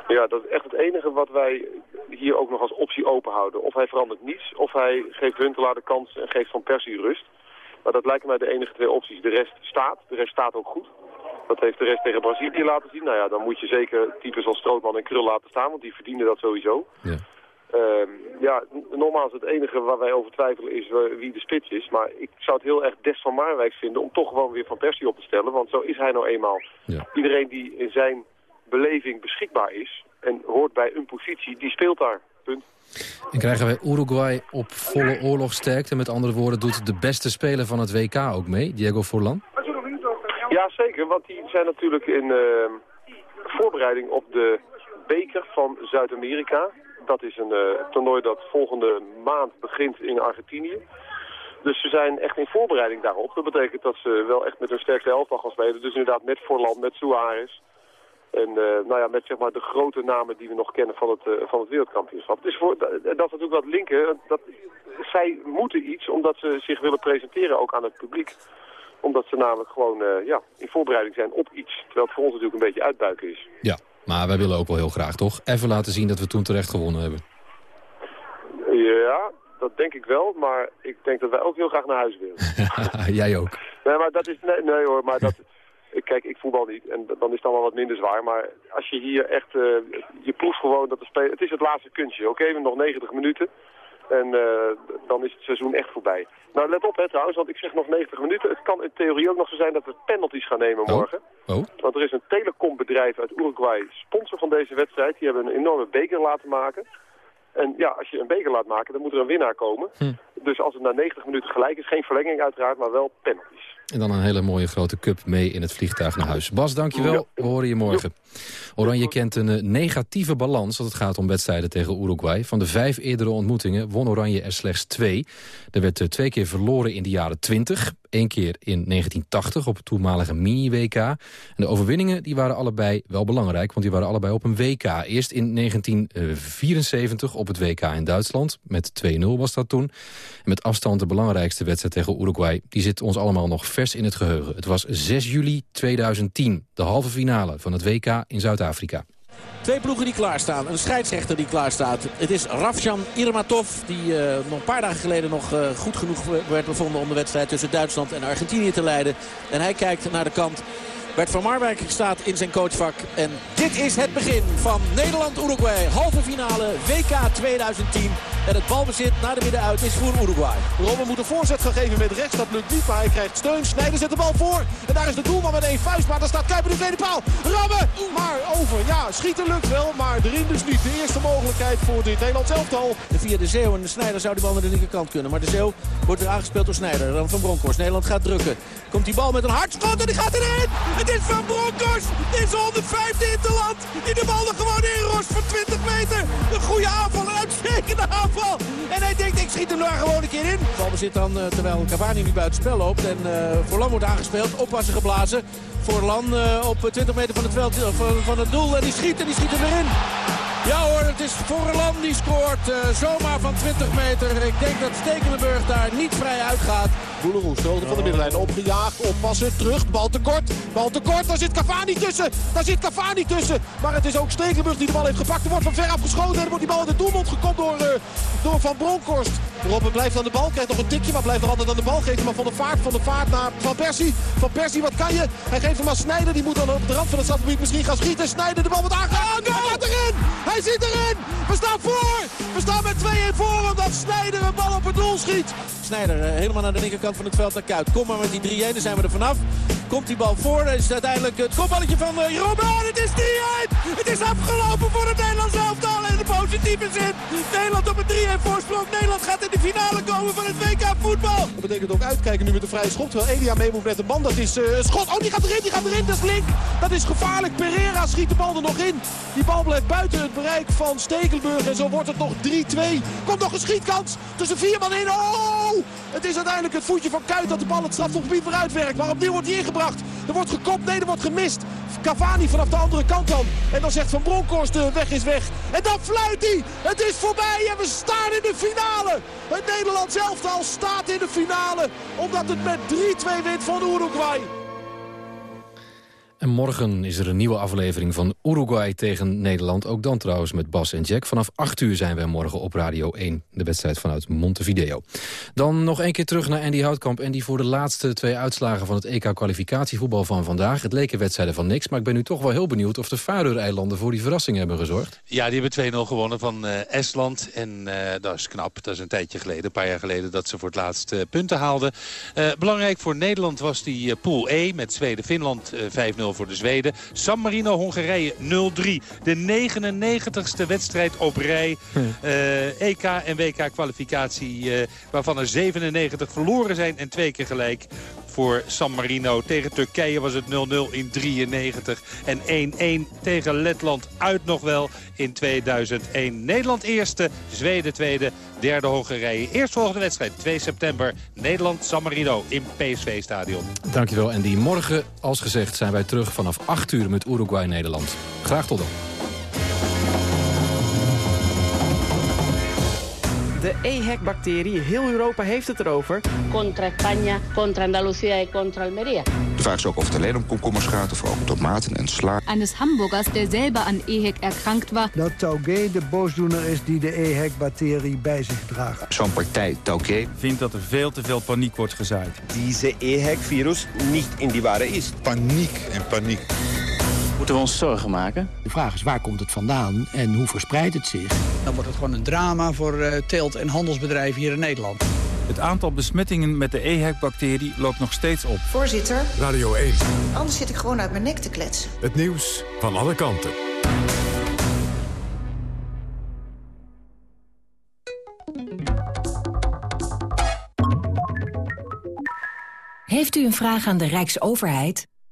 Ja, dat is echt het enige wat wij hier ook nog als optie open houden. Of hij verandert niets, of hij geeft Huntelaar de kans en geeft Van Persie rust. Maar dat lijken mij de enige twee opties. De rest staat, de rest staat ook goed. Dat heeft de rest tegen Brazilië laten zien. Nou ja, dan moet je zeker types als Strootman en Krul laten staan, want die verdienen dat sowieso. Ja. Ehm, ja, nogmaals, het enige waar wij over twijfelen is eh, wie de spits is. Maar ik zou het heel erg des van Marwijk vinden om toch gewoon weer Van Persie op te stellen. Want zo is hij nou eenmaal. Iedereen die in zijn beleving beschikbaar is en hoort bij een positie, die speelt daar. Punt. En krijgen wij Uruguay op volle oorlogsterkte? Met andere woorden, doet de beste speler van het WK ook mee, Diego Forlan? Zeker, want die zijn natuurlijk in eh, voorbereiding op de beker van Zuid-Amerika. Dat is een eh, toernooi dat volgende maand begint in Argentinië. Dus ze zijn echt in voorbereiding daarop. Dat betekent dat ze wel echt met een sterkste elftal gaan spelen. Dus inderdaad met Forland, met Suarez. En eh, nou ja, met zeg maar de grote namen die we nog kennen van het, eh, van het wereldkampioenschap. Dus voor, dat dat natuurlijk wat linken. Dat, zij moeten iets omdat ze zich willen presenteren ook aan het publiek omdat ze namelijk gewoon eh, ja, in voorbereiding zijn op iets. Terwijl het voor ons natuurlijk een beetje uitbuiken is. Ja, maar wij willen ook wel heel graag, toch? Even laten zien dat we toen terecht gewonnen hebben. Ja, dat denk ik wel. Maar ik denk dat wij ook heel graag naar huis willen. Jij ook. nee, maar dat is... Nee, nee hoor, maar dat... ik- Kijk, ik voetbal niet en dan is het allemaal wat minder zwaar. Maar als je hier echt... eh, je proeft gewoon dat de spelen... Het is het laatste kunstje. Oké, we hebben nog 90 minuten. En eh, dan is het seizoen echt voorbij. Nou, let op hè trouwens, want ik zeg nog 90 minuten. Het kan in theorie ook nog zo zijn dat we penalties gaan nemen morgen. Oh. Want er is een telecombedrijf uit Uruguay, sponsor van deze wedstrijd. Die hebben een enorme beker laten maken. En ja, als je een beker laat maken, dan moet er een winnaar komen. Dus als het na 90 minuten gelijk is, geen verlenging uiteraard, maar wel penalties. En dan een hele mooie grote cup mee in het vliegtuig naar huis. Bas, dankjewel. We horen je morgen. Oranje kent een eh, negatieve balans als het gaat om wedstrijden tegen Uruguay. Van de vijf eerdere ontmoetingen won Oranje er slechts twee. Er werd eh, twee keer verloren in de jaren 20. Eén keer in 1980 op het toenmalige mini-WK. En de overwinningen die waren allebei wel belangrijk, want die waren allebei op een WK. Eerst in 1974 op het WK in Duitsland. Met 2-0 was dat toen. Met afstand de belangrijkste wedstrijd tegen Uruguay. Die zit ons allemaal nog vers in het geheugen. Het was 6 juli 2010, de halve finale van het WK in Zuid-Afrika. Twee ploegen die klaarstaan. Een scheidsrechter die klaarstaat. Het is Rafjan Irmatov. Die eh, nog een paar dagen geleden nog eh, goed genoeg werd bevonden om de wedstrijd tussen Duitsland en Argentinië te leiden. En hij kijkt naar de kant. Bert van Marwijk staat in zijn coachvak. En dit is het begin van Nederland-Uruguay. Halve finale WK 2010. En het balbezit naar de middenuit is voor Uruguay. Robben moet een voorzet gaan geven met rechts. Dat lukt niet, maar hij krijgt steun. Snijder zet de bal voor. En daar is de doelman met één vuist. Maar daar staat Kuiper de tweede paal. Rammen! Maar over. Ja, schieten lukt wel. Maar erin dus niet. De eerste mogelijkheid voor dit Nederlands elftal. En via de Zeeuw en de Snijder zou die bal naar de linkerkant kunnen. Maar de Zeeuw wordt weer aangespeeld door Snijder. Dan van Bronckhorst. Nederland gaat drukken. Komt die bal met een hardschot en die gaat erin. Het is van Bronckhorst. Dit is de 105e interland. Die de bal er gewoon in rost van 20 meter. Een goede aanval, een uitstekende aanval. En hij denkt, ik schiet hem daar gewoon een keer in. De bal bezit dan eh, terwijl Cavani nu buiten spel loopt. En eh Forlan wordt aangespeeld. Oppassen geblazen. Forlan eh, op 20 meter van het, veld, eh, van, het doel. En die schiet en die schiet hem erin. Ja hoor, het is Forlan die scoort. eh, zomaar van 20 meter. Ik denk dat Stekelenburg daar niet vrij uitgaat. Boeleroes, hoogte van de middenlijn. Opgejaagd, oppassen, terug, bal tekort. Bal tekort, daar zit Cavani tussen. Daar zit Cavani tussen. Maar het is ook Stekelenburg die de bal heeft gepakt. Er wordt van ver afgeschoten en er wordt die bal in de doelmond gekopt door, eh, door Van Bronckhorst. Robben blijft aan de bal, krijgt nog een tikje, maar blijft nog altijd aan de bal. Geeft hem maar van de vaart, van de vaart naar Van Persie. Van Persie, wat kan je? Hij geeft hem aan Snijder, die moet dan op de rand van het strafgebied misschien gaan schieten. Snijder, de bal wordt aangehaald. Hij gaat erin! Hij zit erin! We staan voor! We staan met 2-1 voor omdat Snijder een bal op het doel schiet. Snijder eh, helemaal naar de linkerkant van het veld naar Kuit. Kom maar met die 3-1, dan zijn we er vanaf. Komt die bal voor, dan is het uiteindelijk het kopballetje van uh, Robben. En het is 3-1! Het is afgelopen voor het Nederlands elftal zin. Nederland op een 3-1 voorsprong. Nederland gaat in de finale komen van het WK voetbal. Dat betekent ook uitkijken nu met de vrije schop. Terwijl Elia mee moet met de bal. Dat is eh, een schot. Oh, die gaat erin, die gaat erin. Dat is link. Dat is gevaarlijk. Pereira schiet de bal er nog in. Die bal blijft buiten het bereik van Stekelburg. En zo wordt het nog 3-2. Komt nog een schietkans. Tussen vier man in. Oh! Het is uiteindelijk het voetje van Kuit dat de bal het strafgebied vooruit werkt. Maar opnieuw wordt hij ingebracht. Er wordt gekopt. Nee, er wordt gemist. Cavani vanaf de andere kant dan. En dan zegt Van Bronckhorst de weg is weg. En dan hij. Het is voorbij en we staan in de finale. Het Nederlands elftal staat in de finale. Omdat het met 3-2 wint van Uruguay. En morgen is er een nieuwe aflevering van Uruguay tegen Nederland. Ook dan trouwens met Bas en Jack. Vanaf 8 uur zijn wij morgen op Radio 1. De wedstrijd vanuit Montevideo. Dan nog één keer terug naar Andy Houtkamp. En die voor de laatste twee uitslagen van het EK-kwalificatievoetbal van vandaag. Het leken wedstrijden van niks. Maar ik ben nu toch wel heel benieuwd of de Faroe-eilanden voor die verrassing hebben gezorgd. Ja, die hebben 2-0 gewonnen van eh, Estland. En eh, dat is knap. Dat is een tijdje geleden, een paar jaar geleden... dat ze voor het laatst eh, punten haalden. Belangrijk voor Nederland was die Pool E met Zweden-Finland eh, 5-0 voor de Zweden. San Marino-Hongarije 0-3. De 99ste wedstrijd op rij. Eh, EK en WK kwalificatie eh, waarvan er 97 verloren zijn en twee keer gelijk voor San Marino. Tegen Turkije was het 0-0 in 93 en 1-1 tegen Letland uit nog wel in 2001. Nederland eerste, Zweden tweede, derde Hongarije. Eerstvolgende wedstrijd 2 september Nederland-San Marino in PSV-stadion. Dankjewel Andy. Morgen, als gezegd, zijn wij terug vanaf 8 uur met Uruguay-Nederland. Graag tot dan. De EHEC-bacterie, heel Europa heeft het erover. Contra España, contra Andalucía y contra Almería. De vraag is ook of het alleen om komkommers gaat of ook om tomaten en sla. Eines Hamburgers, der selber an EHEC erkrankt war. Dat Taugé de boosdoener is die de EHEC-bacterie bij zich draagt. Zo'n partij Tauke vindt dat er veel te veel paniek wordt gezaaid. Deze EHEC-virus niet in die ware is. Paniek en paniek. Moeten we ons zorgen maken? De vraag is waar komt het vandaan en hoe verspreidt het zich? Dan wordt het gewoon een drama voor uh, teelt- en handelsbedrijven hier in Nederland. Het aantal besmettingen met de EHEC-bacterie loopt nog steeds op. Voorzitter, Radio 1. anders zit ik gewoon uit mijn nek te kletsen. Het nieuws van alle kanten. Heeft u een vraag aan de Rijksoverheid?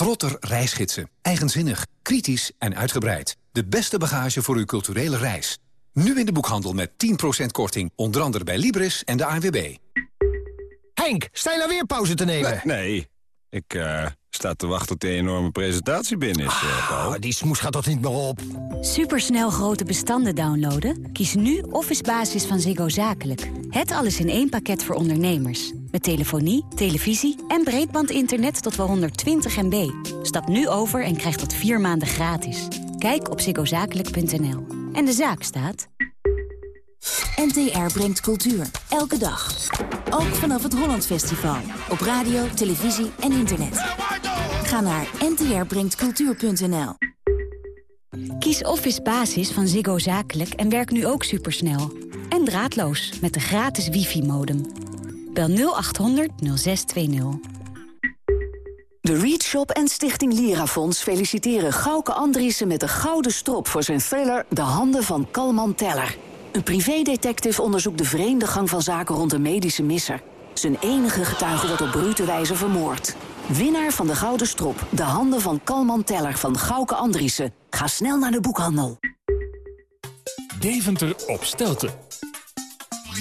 Trotter reisgidsen. Eigenzinnig, kritisch en uitgebreid. De beste bagage voor uw culturele reis. Nu in de boekhandel met 10% korting. Onder andere bij Libris en de ANWB. Henk, sta je nou weer pauze te nemen? Nee, nee. ik uh, sta te wachten tot die enorme presentatie binnen is, uh, Paul. die smoes gaat toch niet meer op? Supersnel grote bestanden downloaden? Kies nu Office Basis van Ziggo Zakelijk. Het alles in één pakket voor ondernemers. Met telefonie, televisie en breedbandinternet tot wel 120 MB. Stap nu over en krijg dat vier maanden gratis. Kijk op ziggozakelijk.nl. En de zaak staat... NTR brengt cultuur. Elke dag. Ook vanaf het Holland Festival. Op radio, televisie en internet. Ga naar ntrbrengtcultuur.nl. Kies Office Basis van Ziggo Zakelijk en werk nu ook supersnel. En draadloos met de gratis wifi-modem. Bel 0800 0620. De Read Shop en Stichting Lirafonds feliciteren Gauke Andriessen met de gouden strop voor zijn thriller De Handen van Kalman Teller. Een privédetective onderzoekt de vreemde gang van zaken rond een medische misser. Zijn enige getuige wordt op brute wijze vermoord. Winnaar van de Gouden Strop. De handen van Kalman Teller van Gauke Andriessen. Ga snel naar de boekhandel. Deventer op Stelten.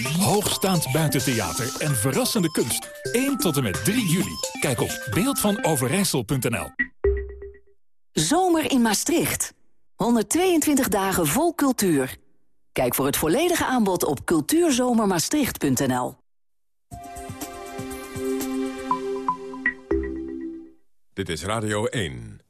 Hoogstaand buitentheater en verrassende kunst. 1 tot en met 3 juli. Kijk op beeldvanoverijssel.nl Zomer in Maastricht. 122 dagen vol cultuur. Kijk voor het volledige aanbod op cultuurzomermaastricht.nl. Dit is Radio 1.